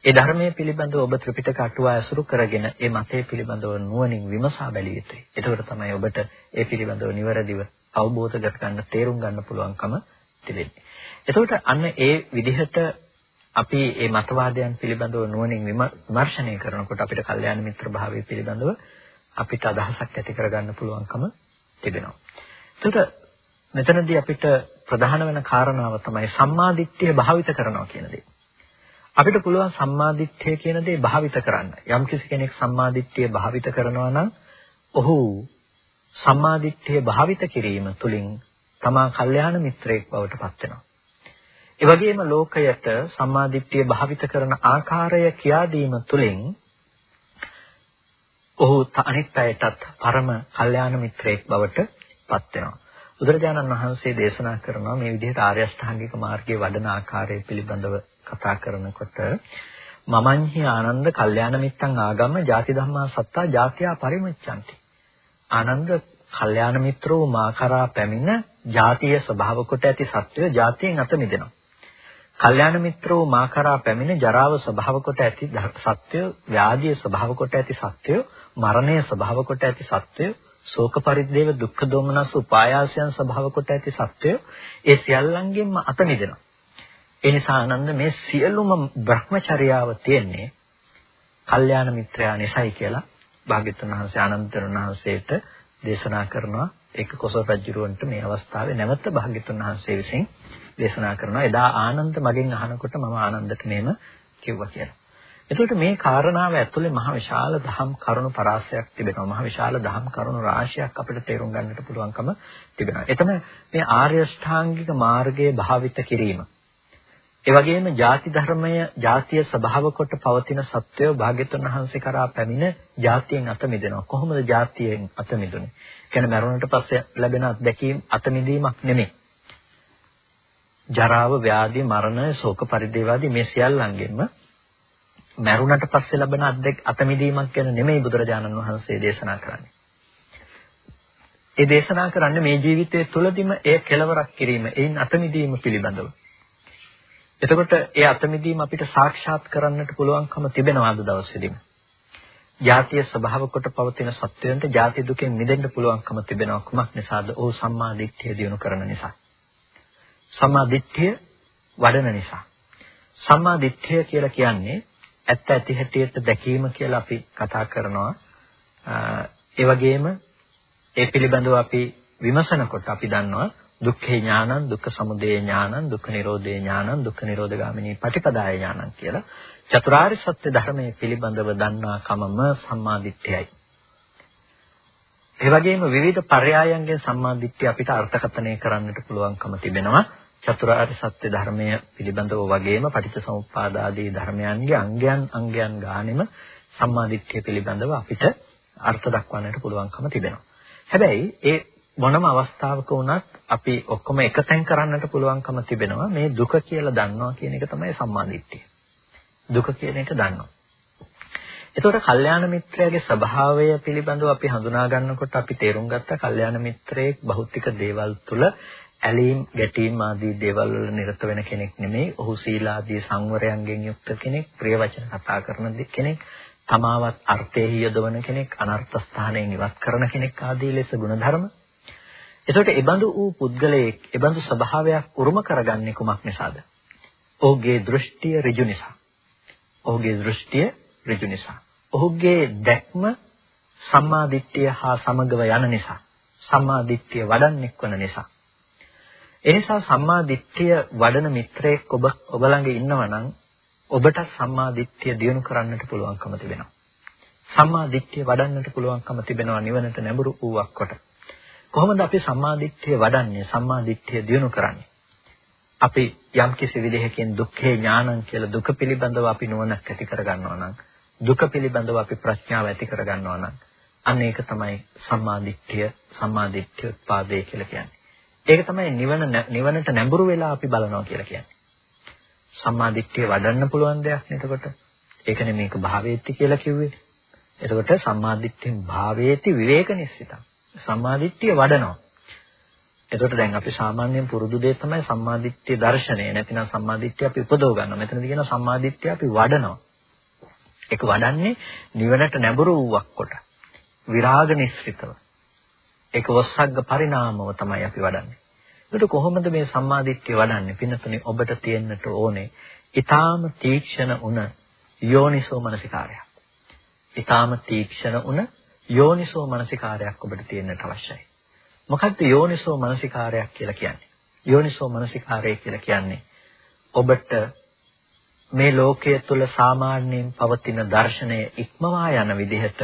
ඒ ධර්මයේ පිළිබඳව ඔබ ත්‍රිපිටක අටුවා ඇසුරු කරගෙන ඒ මතය පිළිබඳව නුවණින් විමසා බැලිය යුතුයි. එතකොට තමයි ඔබට ඒ පිළිබඳව නිවැරදිව අවබෝධ කරගන්න තේරුම් ගන්න පුළුවන්කම තිබෙන්නේ. එතකොට අන්න ඒ විදිහට අපි මේ මතවාදයන් පිළිබඳව නුවණින් විමර්ශනය කරනකොට අපිට කල්යාණ මිත්‍ර භාවය පිළිබඳව අපිට අදහසක් ඇති කරගන්න පුළුවන්කම තිබෙනවා. එතකොට මෙතනදී අපිට ප්‍රධාන වෙන කාරණාව තමයි සම්මාදිට්ඨිය භාවිත කරනවා කියන දේ. අපිට පුළුවන් සම්මාදිට්ඨිය කියන දේ භාවිත කරන්න. යම් කිසි කෙනෙක් සම්මාදිට්ඨිය භාවිත කරනවා නම් ඔහු සම්මාදිට්ඨිය භාවිත කිරීම තුළින් තමා කල්යාණ මිත්‍රයෙක් බවට පත් වෙනවා. ඒ වගේම ලෝකයට සම්මාදිට්ඨිය භාවිත කරන ආකාරය කියා දීම තුළින් ඔහු අනිත් අයටත් පරම කල්යාණ මිත්‍රයෙක් බවට පත් වෙනවා. බුදුරජාණන් වහන්සේ දේශනා කරනවා මේ විදිහට ආර්ය අෂ්ටාංගික මාර්ගයේ වඩන ආකාරය පිළිබඳව කතා කරනකොට මමංහි ආනන්ද කල්යාණ මිත්තං ආගම ජාති ධම්මා සත්තා ජාතියා පරිමුච්ඡanti. ආනන්ද කල්යාණ මිත්‍රෝ මා කරා පැමිණ ජාතිය ස්වභාව කොට ඇති සත්වය ජාතියෙන් අත මිදෙනවා. කල්යාණ මිත්‍රෝ මා කරා පැමිණ ජරාව ස්වභාව කොට ඇති සත්වය ව්‍යාධිය ස්වභාව කොට ඇති සත්වය මරණය ස්වභාව කොට ඇති සත්වය ශෝක පරිද්දේව දුක්ඛ දෝමනස් උපායාසයන් ස්වභාව කොට ඇති සත්වය ඒ සියල්ලංගෙන්ම අත මිදෙනවා. ඒ නිසා ආනන්ද මේ සියලුම භ්‍රමචර්යාව තියෙන්නේ කල්යාණ මිත්‍රයා නිසයි කියලා භාග්‍යතුන් වහන්සේ ආනන්දතර වහන්සේට දේශනා කරනවා ඒක කොසල් රජුරවන්ට මේ අවස්ථාවේ නැවත භාග්‍යතුන් වහන්සේ විසින් දේශනා කරනවා එදා ආනන්ද මගෙන් අහනකොට මම ආනන්දට මේම කිව්වා කියලා. එතකොට මේ කාරණාව ඇතුලේ මහ විශාල දහම් කරුණු පරාසයක් තිබෙනවා. මහ විශාල දහම් කරුණු රාශියක් අපිට තේරුම් ගන්නට පුළුවන්කම තිබෙනවා. එතන මේ ආර්ය ශ්‍රාංගික මාර්ගයේ භාවිත කිරීම ඒ වගේම ಜಾති ධර්මය ಜಾතිය ස්වභාව කොට පවතින සත්වය භාග්‍යතුන් වහන්සේ කරා පැමිණ ಜಾතියෙන් අත මිදෙනවා. කොහොමද ಜಾතියෙන් අත මිදුනේ? කියන්නේ මරණයට පස්සේ ලැබෙන අත්දැකීම් අත මිදීමක් නෙමෙයි. ජරාව, ව්‍යාධි, මරණය, ශෝක පරිදේවාදී මේ සියල්ලංගෙම මරුණට පස්සේ ලැබෙන අත්දැක අත මිදීමක් ගැන නෙමෙයි බුදුරජාණන් වහන්සේ දේශනා කරන්නේ. ඒ දේශනා කරන්නේ මේ ජීවිතයේ තුලදීම ඒ කෙලවරක් කිරීම, එයින් අතමිදීම පිළිබඳව. එතකොට ඒ අතමිදීම අපිට සාක්ෂාත් කරන්නට පුළුවන්කම තිබෙනවා අද දවසේදීම. ජාතිය ස්වභාව කොට පවතින සත්වයන්ට ජාති දුකෙන් මිදෙන්න පුළුවන්කම තිබෙනවා කුමක් නිසාද? ਉਹ සම්මා දිට්ඨිය දිනු කරන නිසා. සම්මා දිට්ඨිය වඩන නිසා. සම්මා දිට්ඨිය කියලා කියන්නේ ඇත්ත ඇති හැටියට දැකීම කියලා අපි කතා කරනවා. ඒ වගේම ඒ පිළිබඳව අපි විමසනකොට අපි දන්නවා දුක්ඛේ ඥානං දුක්ඛ සමුදය ඥානං දුක්ඛ නිරෝධේ ඥානං දුක්ඛ නිරෝධගාමිනී පටිපදාය ඥානං කියලා චතුරාර්ය සත්‍ය ධර්මයේ පිළිබඳව දන්නා කමම සම්මාදිට්ඨියයි. ඒ වගේම විවිධ පරයයන්ගෙන් සම්මාදිට්ඨිය අපිට අර්ථකථනය කරන්නට පුළුවන්කම තිබෙනවා. චතුරාර්ය සත්‍ය ධර්මය පිළිබඳව වගේම පටිච්චසමුප්පාද ආදී ධර්මයන්ගේ අංගයන් අංගයන් ගානෙම සම්මාදිට්ඨිය පිළිබඳව අපිට අර්ථ දක්වන්නට පුළුවන්කම තිබෙනවා. හැබැයි ඒ මොනම අවස්ථාවක වුණත් අපි ඔක්කොම එකතෙන් කරන්නට පුළුවන්කම තිබෙනවා මේ දුක කියලා දන්නවා කියන එක තමයි සම්මාදිට්ඨිය. දුක කියන එක දන්නවා. එතකොට කල්යාණ මිත්‍රයාගේ ස්වභාවය පිළිබඳව අපි හඳුනා ගන්නකොට අපි තේරුම් ගත්තා කල්යාණ මිත්‍රයෙක් භෞතික දේවල් තුල ඇලීම් ගැටීම් ආදී දේවල් වල නිරත වෙන කෙනෙක් නෙමෙයි. ඔහු සීලාදී සංවරයන්ගෙන් යුක්ත කෙනෙක්, ප්‍රිය වචන කතා කරන කෙනෙක්, තමාවත් අර්ථයේ යොදවන කෙනෙක්, අනර්ථ ස්ථානයෙන් ඉවත් කරන කෙනෙක් ආදී ලෙස ගුණධර්ම එතකොට ඒබඳු වූ පුද්ගලයෙක් ඒබඳු ස්වභාවයක් උරුම කරගන්නේ කුමක් නිසාද? ඔහුගේ දෘෂ්ටිය ඍජු නිසා. ඔහුගේ දෘෂ්ටිය ඍජු නිසා. ඔහුගේ දැක්ම සම්මා දිට්ඨිය හා සමගව යන නිසා. සම්මා දිට්ඨිය වඩන්නෙක් වන නිසා. එනිසා සම්මා දිට්ඨිය වඩන මිත්‍රයෙක් ඔබ ඔබ ළඟ ඉන්නවා නම් ඔබට සම්මා දිට්ඨිය දියුණු කරන්නට පුළුවන්කම තිබෙනවා. සම්මා දිට්ඨිය වඩන්නට පුළුවන්කම තිබෙනවා නිවනට නැඹුරු වූවක් කොට. කොහොමද අපි සම්මාදිට්ඨිය වඩන්නේ සම්මාදිට්ඨිය දියුණු කරන්නේ? අපි යම් කිසි විදිහකින් දුක්ඛේ ඥානං කියලා දුක පිළිබඳව අපි නුවණක් ඇති කරගන්නවා නම් දුක පිළිබඳව අපි ප්‍රඥාව ඇති කරගන්නවා නම් අන්න ඒක තමයි සම්මාදිට්ඨිය සම්මාදිට්ඨිය උත්පාදේ කියලා කියන්නේ. ඒක තමයි නිවන නිවනට නැඹුරු වෙලා අපි බලනවා කියලා කියන්නේ. සම්මාදිට්ඨිය වඩන්න පුළුවන් දෙයක් නේ එතකොට. ඒකනේ මේක භාවේත්ති කියලා කිව්වේ. එතකොට සම්මාදිට්ඨියෙන් භාවේති විවේක නිස්සිතං. සම්මාදිට්ඨිය වඩනවා. එතකොට දැන් අපි සාමාන්‍යයෙන් පුරුදු දේ තමයි සම්මාදිට්ඨිය දර්ශනය. නැතිනම් සම්මාදිට්ඨිය අපි උපදව ගන්නවා. මෙතනදී කියනවා සම්මාදිට්ඨිය අපි වඩනවා. ඒක වඩන්නේ නිවනට නැඹුරු වූවක් කොට. විරාග නිස්සිතව. ඒක වස්සග්ග පරිණාමව තමයි අපි වඩන්නේ. ඒකට කොහොමද මේ සම්මාදිට්ඨිය වඩන්නේ? පින්නතුනේ ඔබට තියෙන්නට ඕනේ ඊටාම තීක්ෂණ උන යෝනිසෝ මනසිකාරය. ඊටාම තීක්ෂණ උන යෝනිසෝ මනසිකාරයක් ඔබට තියෙන්නට අවශ්‍යයි. මොකක්ද යෝනිසෝ මනසිකාරයක් කියලා කියන්නේ? යෝනිසෝ මනසිකාරය කියලා කියන්නේ ඔබට මේ ලෝකයේ තුල සාමාන්‍යයෙන් පවතින දර්ශනය ඉක්මවා යන විදිහට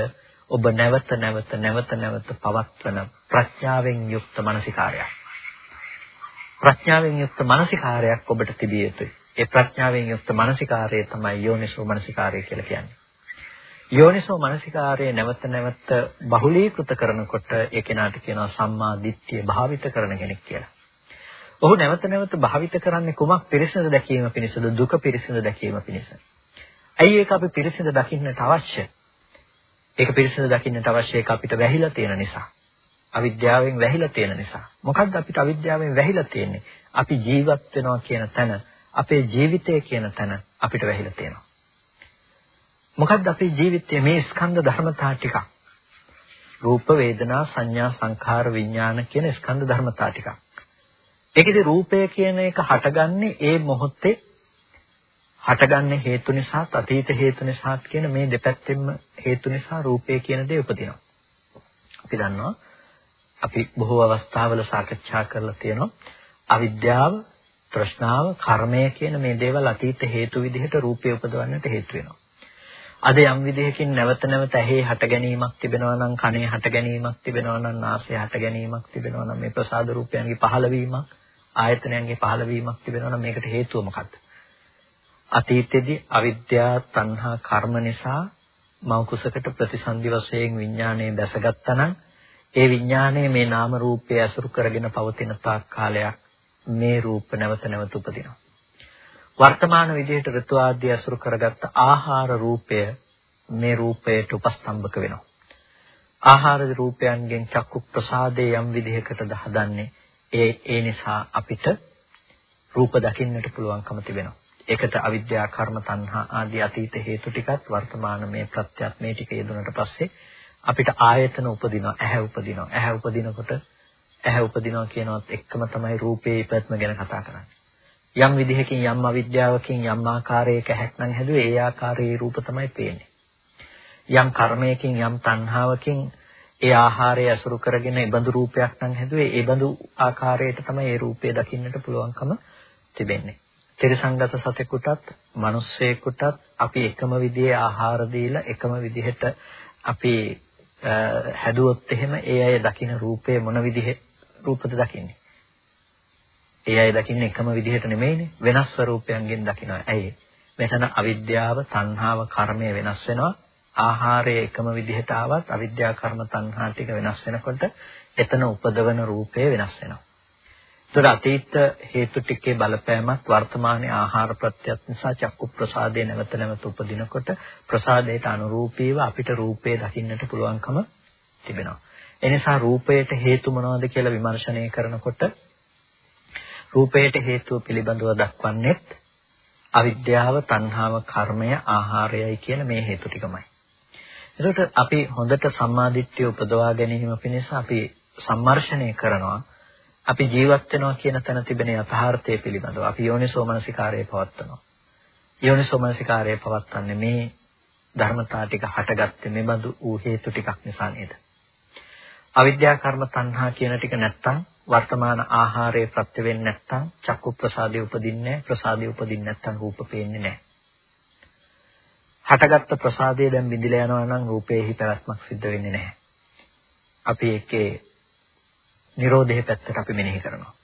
ඔබ නැවත නැවත නැවත නැවත පවත්වන ප්‍රඥාවෙන් යුක්ත මනසිකාරයක්. ප්‍රඥාවෙන් යුක්ත මනසිකාරයක් ඔබට තිබිය යුතුයි. ඒ ප්‍රඥාවෙන් යුක්ත මනසිකාරය තමයි යෝනිසෝ මනසිකාරය කියලා කියන්නේ. යෝනිසෝ මනසිකාරයේ නැවත නැවත බහුලීකృත කරනකොට ඒ කෙනාට කියනවා සම්මා දිට්ඨිය භාවිත කරන කෙනෙක් කියලා. ඔහු නැවත නැවත භාවිත කරන්නේ කුමක් පිරිසිදු දැකීම පිණිසද දුක පිරිසිදු දැකීම පිණිස. ඇයි ඒක අපි පිරිසිදු දකින්නට අවශ්‍ය? ඒක පිරිසිදු දකින්නට අවශ්‍ය ඒක අපිට වැහිලා තියෙන නිසා. අවිද්‍යාවෙන් වැහිලා තියෙන නිසා. මොකද්ද අපිට අවිද්‍යාවෙන් වැහිලා තියෙන්නේ? අපි ජීවත් වෙනවා කියන තැන, අපේ ජීවිතය කියන තැන අපිට වැහිලා තියෙනවා. මොකද්ද අපේ ජීවිතයේ මේ ස්කන්ධ ධර්මතා ටික? රූප, වේදනා, සංඥා, සංඛාර, විඥාන කියන ස්කන්ධ ධර්මතා ටික. ඒකෙදි රූපය කියන එක හටගන්නේ ඒ මොහොතේ හටගන්නේ හේතු නිසා අතීත හේතු නිසා කියන මේ දෙපැත්තෙන්ම හේතු නිසා රූපය කියන දේ උපදිනවා. අපි දන්නවා අපි බොහෝ අවස්ථාවල සාකච්ඡා කරලා තියෙනවා අවිද්‍යාව, තෘෂ්ණාව, කර්මය කියන මේ දේවල් අතීත හේතු විදිහට රූපය උපදවන්නට හේතු වෙනවා. අද යම් විදිහකින් නැවත නැවත ඇහි හට ගැනීමක් තිබෙනවා නම් කනේ හට ගැනීමක් තිබෙනවා නම් නාසයේ හට ගැනීමක් තිබෙනවා නම් මේ ප්‍රසාද රූපයන්ගේ පහළවීමක් ආයතනයන්ගේ පහළවීමක් තිබෙනවා නම් මේකට හේතුව මොකක්ද? අතීතයේදී අවිද්‍යාව, තණ්හා, කර්ම නිසා මව කුසකට ප්‍රතිසන්දි වශයෙන් විඥානය දැසගත්තා නම් ඒ විඥානයේ මේ නාම රූපය අසුරු කරගෙන පවතින තාක් කාලයක් මේ රූප නැවත නැවත උපදිනවා. වර්තමාන විදිහට ඍතු ආදී අසුරු කරගත්ත ආහාර රූපය මේ රූපයට උපස්තම්භක වෙනවා. ආහාර රූපයන්ගෙන් චක්කු ප්‍රසාදේ යම් විදිහකටද හදන්නේ ඒ ඒ නිසා අපිට රූප දකින්නට පුළුවන්කම තිබෙනවා. ඒකට අවිද්‍යා කර්ම තණ්හා ආදී අතීත හේතු ටිකත් වර්තමාන මේ ප්‍රත්‍යක් මේ ටික යෙදුනට පස්සේ අපිට ආයතන උපදිනවා ඇහැ උපදිනවා ඇහැ උපදිනකොට ඇහැ උපදිනවා කියනවත් එක්කම තමයි රූපේ ඉපැත්ම ගැන කතා කරන්නේ. යම් විදිහකින් යම් අවිද්‍යාවකින් යම් ආකාරයක හැක්නම් හැදුවේ ඒ ආකාරයේ රූප තමයි පේන්නේ. යම් කර්මයකින් යම් තණ්හාවකින් ඒ ආහාරය අසුරු කරගෙන ඒ බඳු රූපයක් නම් හැදුවේ ඒ බඳු ආකාරයට තමයි ඒ රූපය දකින්නට පුළුවන්කම තිබෙන්නේ. ත්‍රිසංගත සතෙකුටත්, මිනිස්සෙකුටත් අපි එකම විදිහේ ආහාර දීලා එකම විදිහට අපි හැදුවොත් එහෙම ඒ අය දකින රූපය මොන විදිහේ රූපද දකින්නේ? ඒ අය දකින්නේ එකම විදිහට නෙමෙයිනේ වෙනස් ස්වරූපයන්ගෙන් දකිනවා. ඇයි? මෙතන අවිද්‍යාව, තණ්හාව, කර්මය වෙනස් වෙනවා. ආහාරය එකම විදිහට ආවත් අවිද්‍යා කර්ම තණ්හා ටික වෙනස් වෙනකොට එතන උපදවන රූපය වෙනස් වෙනවා. ඒතර අතීත හේතු ටිකේ බලපෑමත් වර්තමානයේ ආහාර ප්‍රත්‍යත් නිසා චක්කු ප්‍රසාදේ නැවත නැවත උපදිනකොට ප්‍රසාදයට අනුරූපීව අපිට රූපේ දකින්නට පුළුවන්කම තිබෙනවා. එනිසා රූපයට හේතු මොනවද කියලා විමර්ශනය කරනකොට රූපයට හේතුව පිළිබඳව දක්වන්නේත් අවිද්‍යාව, තණ්හාව, කර්මය, ආහාරයයි කියන මේ හේතු ටිකමයි. එතකොට අපි හොඳට සම්මාදිට්ඨිය උපදවා ගැනීම පිණිස අපි සම්මර්ෂණය කරනවා. අපි ජීවත් වෙනවා කියන තැන තිබෙන යථාර්ථය පිළිබඳව අපි යෝනිසෝමනසිකාරයේ පවත්වනවා. යෝනිසෝමනසිකාරයේ පවත්වන්නේ මේ ධර්මතා ටික හටගත්තේ මෙබඳු ඌ හේතු ටිකක් නිසා නේද? අවිද්‍යා කර්ම තණ්හා කියන ටික නැත්තම් වර්තමාන ආහාරයේ ප්‍රත්‍ය වෙන්නේ නැත්තම් චක්කු ප්‍රසාදේ උපදින්නේ ප්‍රසාදේ උපදින්නේ නැත්තම් රූප පේන්නේ නැහැ. හටගත්ත ප්‍රසාදය දැන් බිඳිලා යනවා නම් රූපේහි පැවැත්මක් සිද්ධ වෙන්නේ නැහැ. අපි ඒකේ Nirodhe පැත්තට අපි මෙනෙහි කරනවා.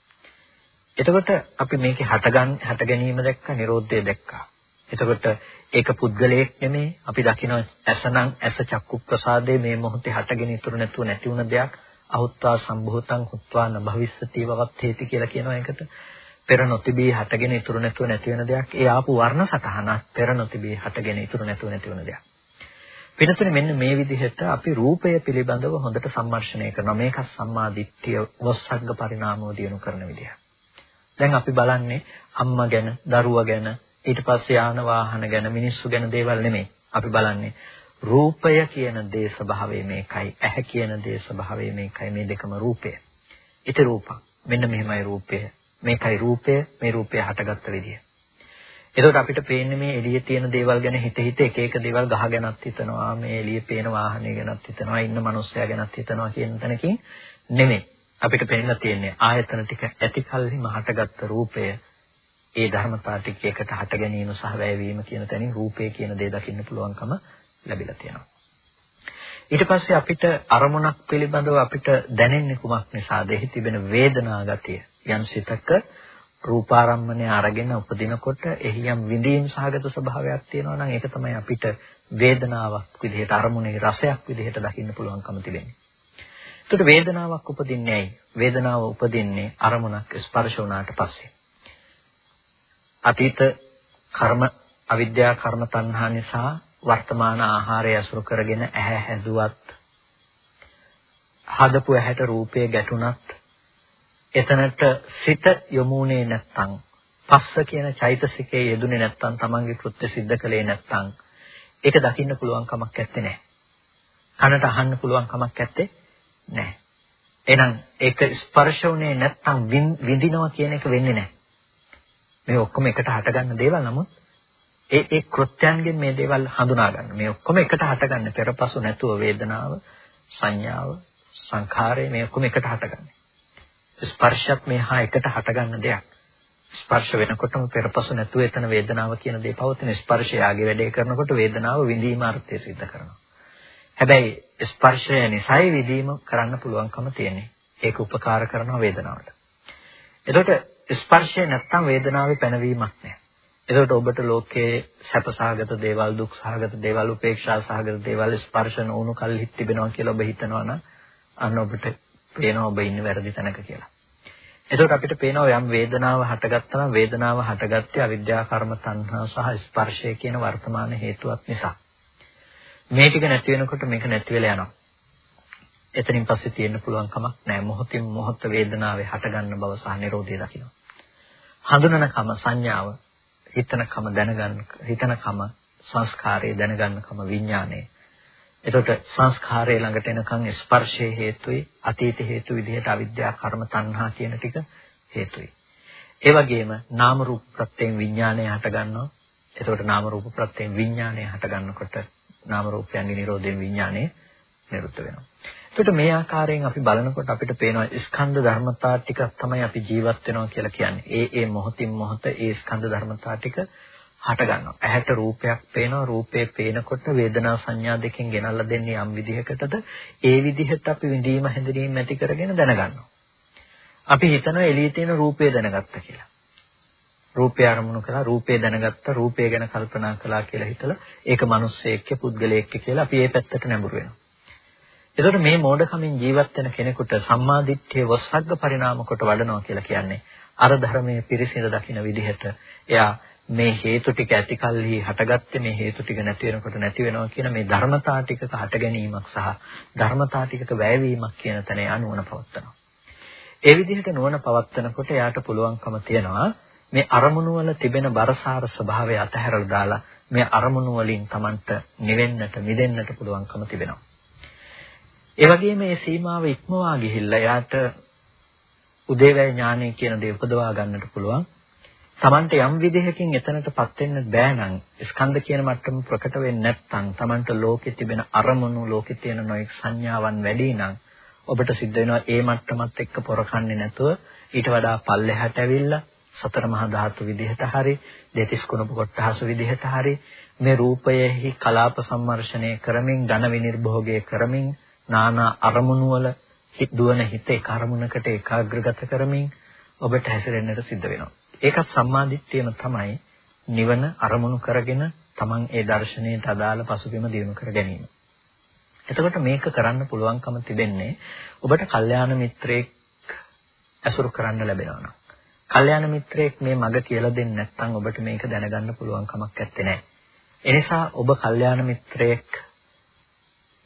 එතකොට අපි මේකේ හටගන් හට ගැනීම දැක්කා, Nirodhe දැක්කා. එතකොට ඒක පුද්ගලයෙක් නෙමෙයි. අපි දකින ඇසනම් ඇස චක්කු ප්‍රසාදේ මේ මොහොතේ හටගෙන ඉතුරු නැතුව නැති වුණ දෙයක්. අහුත්වා සම්භූතං හුත්වා න භවිස්සති වවත්තේති කියලා කියනවා ඒකට. පෙර නොතිබී හටගෙන ඉතුරු නැතුව නැති වෙන දෙයක්. ඒ ආපු වර්ණ සතහනක් පෙර නොතිබී හටගෙන ඉතුරු නැතුව නැති වෙන දෙයක්. පිටතට මෙන්න මේ විදිහට අපි රූපය පිළිබඳව හොඳට සම්මර්ෂණය කරනවා. මේක සම්මා දිට්ඨිය වස්සග්ග පරිණාමෝ දිනු කරන විදිහ. දැන් අපි බලන්නේ අම්මා ගැන, දරුවා ගැන, ඊට පස්සේ යාන වාහන ගැන, මිනිස්සු ගැන දේවල් නෙමෙයි. අපි බලන්නේ රූපය කියන දේ ස්වභාවය මේකයි ඇහැ කියන දේ ස්වභාවය මේකයි මේ දෙකම රූපය. ඊට රූපං. මෙන්න මෙහෙමයි රූපය. මේකයි රූපය මේ රූපය හටගත්ත විදිය. එතකොට අපිට පේන්නේ මේ එළියේ තියෙන දේවල් ගැන හිත හිත එක එක දේවල් ගහ ගැනත් හිතනවා මේ එළියේ පේන වාහනය ගැනත් හිතනවා ඉන්න මිනිස්සයා ගැනත් හිතනවා කියන තැනකින් නෙමෙයි. අපිට පේන්න තියෙන්නේ ආයතන ටික ඇති කල්හිම හටගත්ත රූපය ඒ ධර්මතා ටික එකට හට ගැනීම සහ වැයවීම කියන තැනින් රූපය කියන දේ දකින්න පුළුවන්කම ලැබිලා තියෙනවා. ඊට පස්සේ අපිට අරමුණක් පිළිබඳව අපිට දැනෙන්නේ කුමක් නිසාද? එහි තිබෙන වේදනා ගතිය. යම් සිතක රූපාරම්මණය අරගෙන උපදිනකොට එහි යම් විඳීම් සහගත ස්වභාවයක් තියෙනවා නම් ඒක තමයි අපිට වේදනාවක් විදිහට අරමුණේ රසයක් විදිහට දකින්න පුළුවන්කම තිබෙන්නේ. එතකොට වේදනාවක් උපදින්නේ ඇයි? වේදනාව උපදින්නේ අරමුණක් ස්පර්ශ වුණාට පස්සේ. අතීත කර්ම අවිද්‍යා කර්ම තණ්හා නිසා වර්තමාන ආහාරය අසුර කරගෙන ඇහැ හැදුවත් හදපු ඇහැට රූපය ගැටුණත් එතනට සිත යොමුනේ නැත්තම් පස්ස කියන චෛතසිකයේ යෙදුනේ නැත්තම් තමන්ගේ කෘත්‍ය સિદ્ધ කළේ නැත්තම් ඒක දකින්න පුළුවන් කමක් නැත්තේ නෑ. කනට අහන්න පුළුවන් කමක් නැත්තේ නෑ. එහෙනම් ඒක ස්පර්ශ වුණේ නැත්තම් විඳිනවා කියන එක වෙන්නේ නෑ. මේ ඔක්කොම එකට හටගන්න දේවල් නමුත් ඒ ඒ කෘත්‍යයන්ගෙන් මේ දේවල් හඳුනා ගන්න. මේ ඔක්කොම එකට හටගන්න පෙරපසු නැතුව වේදනාව, සංඥාව, සංඛාරය මේ ඔක්කොම එකට හටගන්නේ. ස්පර්ශත් මේ හා එකට හටගන්න දෙයක්. ස්පර්ශ වෙනකොටම පෙරපසු නැතුව එතන වේදනාව කියන දේ පවතින ස්පර්ශය ආගේ වැඩේ කරනකොට වේදනාව විඳීම අර්ථය සිද්ධ කරනවා. හැබැයි ස්පර්ශය නිසයි විඳීම කරන්න පුළුවන්කම තියෙන්නේ. ඒක උපකාර කරනවා වේදනාවට. එතකොට ස්පර්ශය නැත්තම් වේදනාවේ පැනවීමක් නැහැ. එතකොට ඔබට ලෝකයේ සැපසහගත දේවල් දුක්සහගත දේවල් උපේක්ෂා සහගත දේවල් ස්පර්ශ නොවුණු කල්හි තිබෙනවා කියලා ඔබ හිතනවා නම් අන්න ඔබට පේනවා ඔබ ඉන්නේ වැරදි තැනක කියලා. එතකොට අපිට පේනවා යම් වේදනාව හටගත්තා නම් වේදනාව හටගත්තේ අවිද්‍යා කර්ම තණ්හා සහ ස්පර්ශය කියන වර්තමාන හේතුවක් නිසා. මේ ටික නැති වෙනකොට මේක නැති වෙලා යනවා. එතනින් පස්සේ තියෙන්න පුළුවන් කමක් නැහැ. මොහොතින් මොහොත වේදනාවේ හටගන්න බව සහ නිරෝධය දකින්න. හඳුනනකම සංඥාව, හිතනකම දැනගන්න, හිතනකම සංස්කාරය දැනගන්නකම විඥානය. එතකොට සංස්කාරයේ ළඟට එනකන් ස්පර්ශයේ හේතුයි අතීත හේතු විදිහට අවිද්‍යා කර්ම තණ්හා කියන ටික හේතුයි. ඒ වගේම නාම රූප ප්‍රත්‍යයෙන් විඥානය හට ගන්නවා. එතකොට නාම රූප ප්‍රත්‍යයෙන් විඥානය හට ගන්නකොට නාම රූපයන්ගේ නිරෝධයෙන් විඥානය නිරුද්ධ වෙනවා. එතකොට මේ ආකාරයෙන් අපි බලනකොට අපිට පේනවා ස්කන්ධ ධර්මතා ටික තමයි අපි ජීවත් වෙනවා කියලා කියන්නේ. ඒ ඒ මොහොතින් මොහොත ඒ ස්කන්ධ ධර්මතා ටික හට ගන්නවා. ඇහැට රූපයක් පේනවා. රූපේ පේනකොට වේදනා සංඥා දෙකෙන් ගෙනල්ලා දෙන්නේ යම් විදිහකටද ඒ විදිහට අපි විඳීම හැඳිනීම ඇති කරගෙන දැනගන්නවා. අපි හිතනවා එළියේ තියෙන රූපය දැනගත්ත කියලා. රූපය අරමුණු කළා රූපය දැනගත්ත රූපය ගැන කල්පනා කළා කියලා හිතලා ඒක මිනිස්සෙක්ක පුද්ගලයෙක්ක කියලා අපි ඒ පැත්තට නැඹුරු වෙනවා. එතකොට මේ මෝඩකමින් ජීවත් වෙන කෙනෙකුට සම්මාදිට්ඨිය වස්සග්ග පරිණාම කොට වඩනවා කියලා කියන්නේ අර ධර්මයේ පිරිසිඳ දකින්න විදිහට එයා මේ හේතු ටික ඇතිකල්හි හටගත්තේ මේ හේතු ටික නැති වෙනකොට නැති වෙනවා කියන මේ ධර්මතා ටිකක හට ගැනීමක් සහ ධර්මතා ටිකක වැයවීමක් කියන තැන අනුවන පවත්නවා. ඒ විදිහට නුවණ පවත්නකොට එයාට පුළුවන්කම තියනවා මේ අරමුණු වල තිබෙන බරසාර ස්වභාවය අතහැරලා දාලා මේ අරමුණු වලින් Tamanට නිවෙන්නට මිදෙන්නට පුළුවන්කම තිබෙනවා. ඒ වගේම මේ සීමාව ඉක්මවා ගිහිල්ලා එයාට උදේවැය ඥානය කියන දේ උපදවා ගන්නට පුළුවන්. Tamante යම් විදිහකින් එතනටපත් වෙන්න බෑ නම් ස්කන්ධ කියන මට්ටම ප්‍රකට වෙන්නේ නැත්නම් Tamante ලෝකෙ තිබෙන අරමුණු ලෝකෙ තියෙන නොයෙක් සංඥාවන් වැඩි නම් ඔබට සිද්ධ වෙනවා ඒ මට්ටමත් එක්ක පොරකන්නේ නැතුව ඊට වඩා පල්ලෙහාට ඇවිල්ලා සතර මහා ධාතු විදිහට හරි දෙතිස් කුණප කොටහසු විදිහට හරි මේ රූපයෙහි කලාප සම්මර්ෂණය කරමින් ඝන විනිර්භෝගය කරමින් නානා අරමුණු වල දුවන හිත ඒ කර්මුණකට ඒකාග්‍රගත කරමින් ඔබට හැසිරෙන්නට සිද්ධ වෙනවා ඒකත් සම්මාදිට්ඨියම තමයි නිවන අරමුණු කරගෙන Taman ඒ දර්ශනයට අදාළ පසුබිම දිනු කර ගැනීම. එතකොට මේක කරන්න පුළුවන්කම තිබෙන්නේ ඔබට කල්යාණ මිත්‍රයෙක් ඇසුරු කරන්න ලැබෙනවා නම්. කල්යාණ මිත්‍රයෙක් මේ මඟ කියලා දෙන්නේ නැත්නම් ඔබට මේක දැනගන්න පුළුවන් කමක් නැත්තේ. එනිසා ඔබ කල්යාණ මිත්‍රයෙක්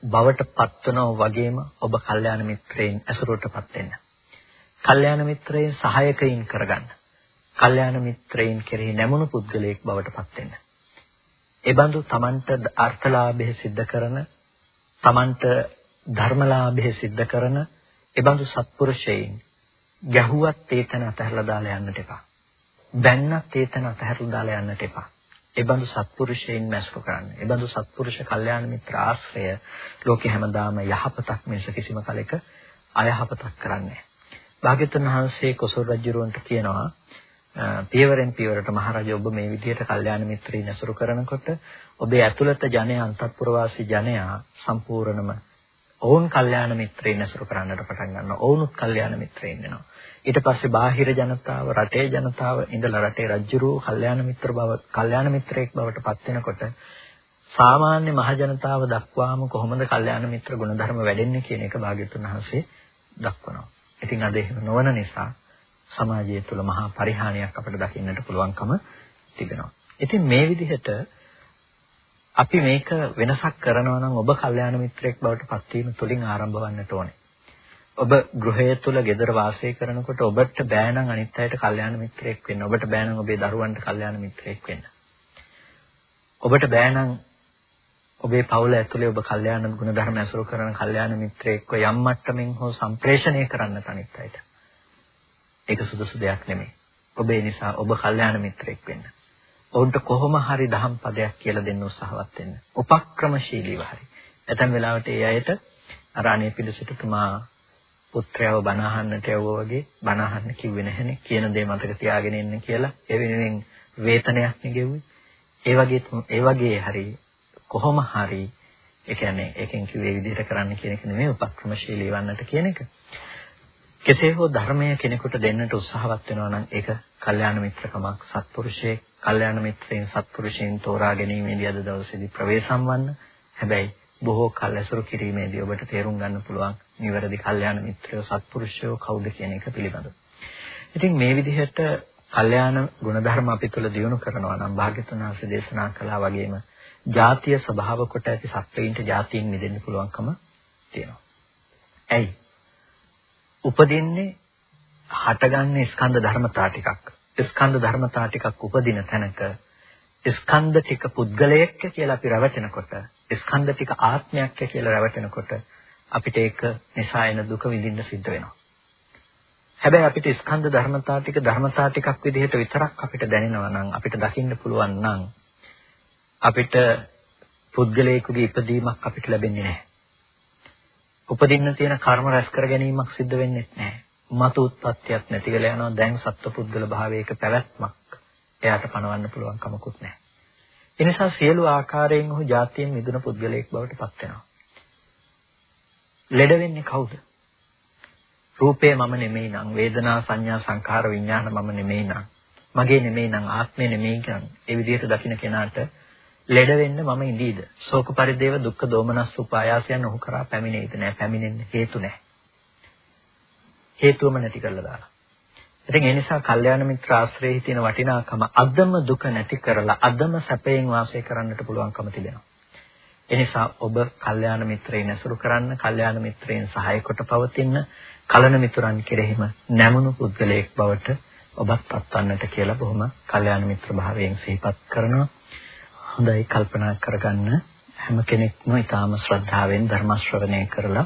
බවට පත්වනෝ වගේම ඔබ කල්යාණ මිත්‍රයෙන් ඇසුරටපත් වෙන්න. කල්යාණ මිත්‍රයෙන් සහායකයින් කරගන්න. කල්යාණ මිත්‍රයින් කෙරෙහි නැමුණු පුද්ගලයෙක් බවට පත් වෙන්න. ඒ බඳු තමන්ට අර්ථලාභය සිද්ධ කරන තමන්ට ධර්මලාභය සිද්ධ කරන ඒ බඳු සත්පුරුෂයන් ගැහුවත් ඒතන අතහැරලා දාලා යන්නට එපා. බැන්නත් ඒතන අතහැරලා දාලා යන්නට එපා. ඒ බඳු සත්පුරුෂයන් මැස්කු කරන්න. ඒ බඳු සත්පුරුෂ කල්යාණ මිත්‍ර ආශ්‍රය ලෝකේ හැමදාම යහපතක් මිස කිසිම කලෙක අයහපතක් කරන්නේ නැහැ. භාග්‍යවතුන් වහන්සේ කොසල් රජුරවන්ට කියනවා පියවරෙන් පියවරට මහරජා ඔබ මේ විදිහට කල්යාණ මිත්‍රයින් ඇසුරු කරනකොට ඔබේ ඇතුළත ජනයා අන්තපුරවාසී ජනයා සම්පූර්ණම ඔවුන් කල්යාණ මිත්‍රයින් ඇසුරු කරන්නට පටන් ගන්නවා. ඔවුනුත් කල්යාණ මිත්‍රයින් වෙනවා. ඊට පස්සේ බාහිර ජනතාව, රටේ ජනතාව ඉඳලා රටේ රජුරෝ කල්යාණ මිත්‍ර බව, කල්යාණ මිත්‍රයෙක් බවට පත් වෙනකොට සාමාන්‍ය මහජනතාව දක්වාම කොහොමද කල්යාණ මිත්‍ර ගුණධර්ම වැඩෙන්නේ කියන එක භාග්‍යතුන් වහන්සේ දක්වනවා. ඉතින් අද එහෙම නොවන නිසා සමාජය තුළ මහා පරිහානියක් අපිට දකින්නට පුළුවන්කම තිබෙනවා. ඉතින් මේ විදිහට අපි මේක වෙනසක් කරනවා නම් ඔබ කල්යාණ මිත්‍රයෙක් බවට පත්වීම තුළින් ආරම්භ වන්නට ඕනේ. ඔබ ගෘහය තුල gedara වාසය කරනකොට ඔබට බෑ නම් අනිත් අයට කල්යාණ මිත්‍රයෙක් වෙන්න. ඔබට බෑ නම් ඔබේ දරුවන්ට කල්යාණ මිත්‍රයෙක් වෙන්න. ඔබට බෑ නම් ඔබේ පවුල ඇතුලේ ඔබ කල්යාණ ගුණ ධර්ම ඇසුරු කරන කල්යාණ මිත්‍රයෙක්ව යම් මට්ටමින් හෝ සම්ප්‍රේෂණය කරන්න තනිත් අයට. ඒක සුදුසු දෙයක් නෙමෙයි. ඔබ ඒ නිසා ඔබ කල්යාණ මිත්‍රයෙක් වෙන්න. ඔවුන්ට කොහොම හරි දහම් පදයක් කියලා දෙන්න උත්සාහවත් වෙන්න. උපක්‍රමශීලීව හරි. ඇතැම් වෙලාවට ඒ අයට අර අනේ පිළිසිටුමා පුත්‍රයව බණ අහන්නට යවුවා වගේ බණ අහන්න කිව්වේ නැහනේ. කියන දේ මතක තියාගෙන ඉන්න කියලා. ඒ වෙනුවෙන් වේතනයක් නෙගෙව්වේ. ඒ වගේ ඒ වගේ හරි කොහොම හරි ඒ කියන්නේ ඒකෙන් කිව්වේ විදිහට කරන්න කියන එක නෙමෙයි උපක්‍රමශීලී වන්නට කියන එක. කෙසේ හෝ ධර්මය කෙනෙකුට දෙන්නට උත්සාහවත් වෙනවා නම් ඒක කල්යාණ මිත්‍රකමක් සත්පුරුෂයෙක් කල්යාණ මිත්‍රයන් සත්පුරුෂයන් තෝරා ගැනීමේදී අද දවසේදී ප්‍රවේශම් වන්න. හැබැයි බොහෝ කල් ඇසුරු කිරීමේදී ඔබට තේරුම් ගන්න පුළුවන් නිවැරදි කල්යාණ මිත්‍රයෝ සත්පුරුෂයෝ කවුද කියන එක පිළිබඳව. ඉතින් මේ විදිහට කල්යාණ ගුණධර්ම අපි තුල දියුණු කරනවා නම් භාග්‍යතුන් වහන්සේ දේශනා කළා වගේම ජාතිය ස්වභාව කොට ඇති සත්වයින්ට ජාතියෙන් මිදෙන්න පුළුවන්කම තියෙනවා. ඇයි? උපදින්නේ හටගන්නේ ස්කන්ධ ධර්මතා ටිකක්. ස්කන්ධ ධර්මතා ටිකක් උපදින තැනක ස්කන්ධ ටික පුද්ගලයෙක් කියලා අපි රැවටෙනකොට ස්කන්ධ ටික ආත්මයක් කියලා රැවටෙනකොට අපිට ඒක නිසා එන දුක විඳින්න සිද්ධ වෙනවා. හැබැයි අපිට ස්කන්ධ ධර්මතා ටික ධර්මතා ටිකක් විදිහට විතරක් අපිට දැනෙනවා නම් අපිට දකින්න පුළුවන් නම් අපිට පුද්ගලයෙකුගේ ඉපදීමක් අපිට ලැබෙන්නේ නැහැ. උපදින්න තියෙන කර්ම රැස් කර ගැනීමක් සිද්ධ වෙන්නේ නැහැ. මතු උත්පත්තියක් නැති වෙලා යනවා. දැන් සත්පුද්ගල භාවයක පැවැත්මක් එයාට පණවන්න පුළුවන් කමකුත් නැහැ. ඒ නිසා සියලු ආකාරයෙන් ඔහු જાතියෙන් මිදුන පුද්ගලයෙක් බවට පත් වෙනවා. ලෙඩ වෙන්නේ කවුද? රූපේ මම නෙමෙයි නම් වේදනා සංඥා සංඛාර විඥාන මම නෙමෙයි නම් මගේ නෙමෙයි නම් ආත්මේ නෙමෙයි නම් ඒ විදිහට දකින්න කෙනාට ලෙඩ වෙන්න මම ඉඳීද? ශෝක පරිදේව දුක්ඛ දෝමනස් උපායාසයන් ඔහු කරා පැමිණෙයිද නැහැ පැමිණෙන්න හේතු නැහැ හේතුවම නැති කරලා දාලා. ඉතින් ඒ නිසා කල්යාණ මිත්‍ර ආශ්‍රයේ තියෙන වටිනාකම අදම දුක නැති කරලා අදම සැපයෙන් වාසය කරන්නට පුළුවන්කම තිබෙනවා. ඒ නිසා ඔබ කල්යාණ මිත්‍රයන් ඇසුරු කරන්න කල්යාණ මිත්‍රයන් සහාය කොට පවතින කලන මිතුරන් කෙරෙහිම නැමුණු පුද්ගලයෙක් බවට ඔබත් පත්වන්නට කියලා බොහොම කල්යාණ මිත්‍ර භාවයෙන් සිහිපත් කරනවා. හොඳයි කල්පනා කරගන්න. හැම කෙනෙක්ම ඊටාම ශ්‍රද්ධාවෙන් ධර්ම ශ්‍රවණය කරලා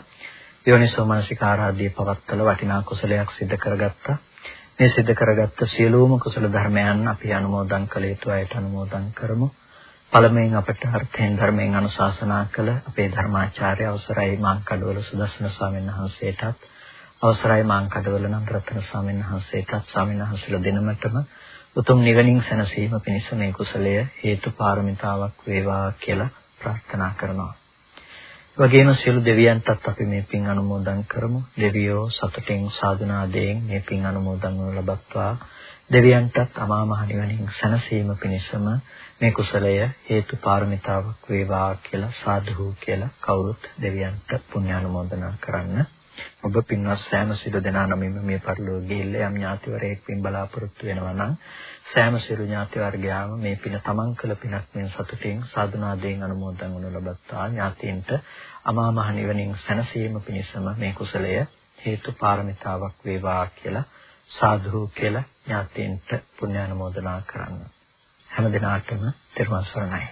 යෝනිසෝ මනසිකාරාදී පවත්තල වටිනා කුසලයක් සිදු කරගත්තා. මේ සිදු කරගත්ත සියලුම කුසල ධර්මයන් අපි අනුමෝදන් කළ යුතු අයට අනුමෝදන් කරමු. පළමුවෙන් අපට අර්ථයෙන් ධර්මයෙන් අනුශාසනා කළ අපේ ධර්මාචාර්ය අවසරයි මාංකඩවල සුදස්සන ස්වාමීන් වහන්සේටත් අවසරයි මාංකඩවල නම් රත්න ස්වාමීන් වහන්සේටත් ස්වාමීන් වහන්සේලා දෙනමතම උතුම් නිවනින් සැනසීම පිණිස මේ කුසලය හේතු පාරමිතාවක් වේවා කියලා ප්‍රාර්ථනා කරනවා. වගේම සියලු දෙවියන්ටත් අපි මේ පින් අනුමෝදන් කරමු. දෙවියෝ සතුටින් සාදුනාදයෙන් මේ පින් අනුමෝදන් වනු ලබත්වා. දෙවියන්ටත් අමා මහ නිවනින් සැනසීම පිණිසම මේ කුසලය හේතු පාරමිතාවක් වේවා කියලා සාදු කියලා කවුරුත් දෙවියන්ට පුණ්‍ය අනුමෝදනා කරන්න. ඔබ පින්වත් සෑම සිළු දෙනා නමින්ම මේ පරිලෝක ගිහිල්ලා යම් ඥාතිවරයෙක් පින් බලාපොරොත්තු වෙනවා නම් සෑම සිළු ඥාති වර්ගයාම මේ පින තමන් කළ පිනක් මෙන් සතුටින් සාදුනාදයෙන් අනුමෝදන් වනු ලබත්තා ඥාතීන්ට අමා මහ නිවනින් සැනසීම පිණිසම මේ කුසලය හේතු පාරමිතාවක් වේවා කියලා සාදු කියලා ඥාතීන්ට පුණ්‍ය අනුමෝදනා කරන්න. හැම දිනාටම තෙරුවන් සරණයි.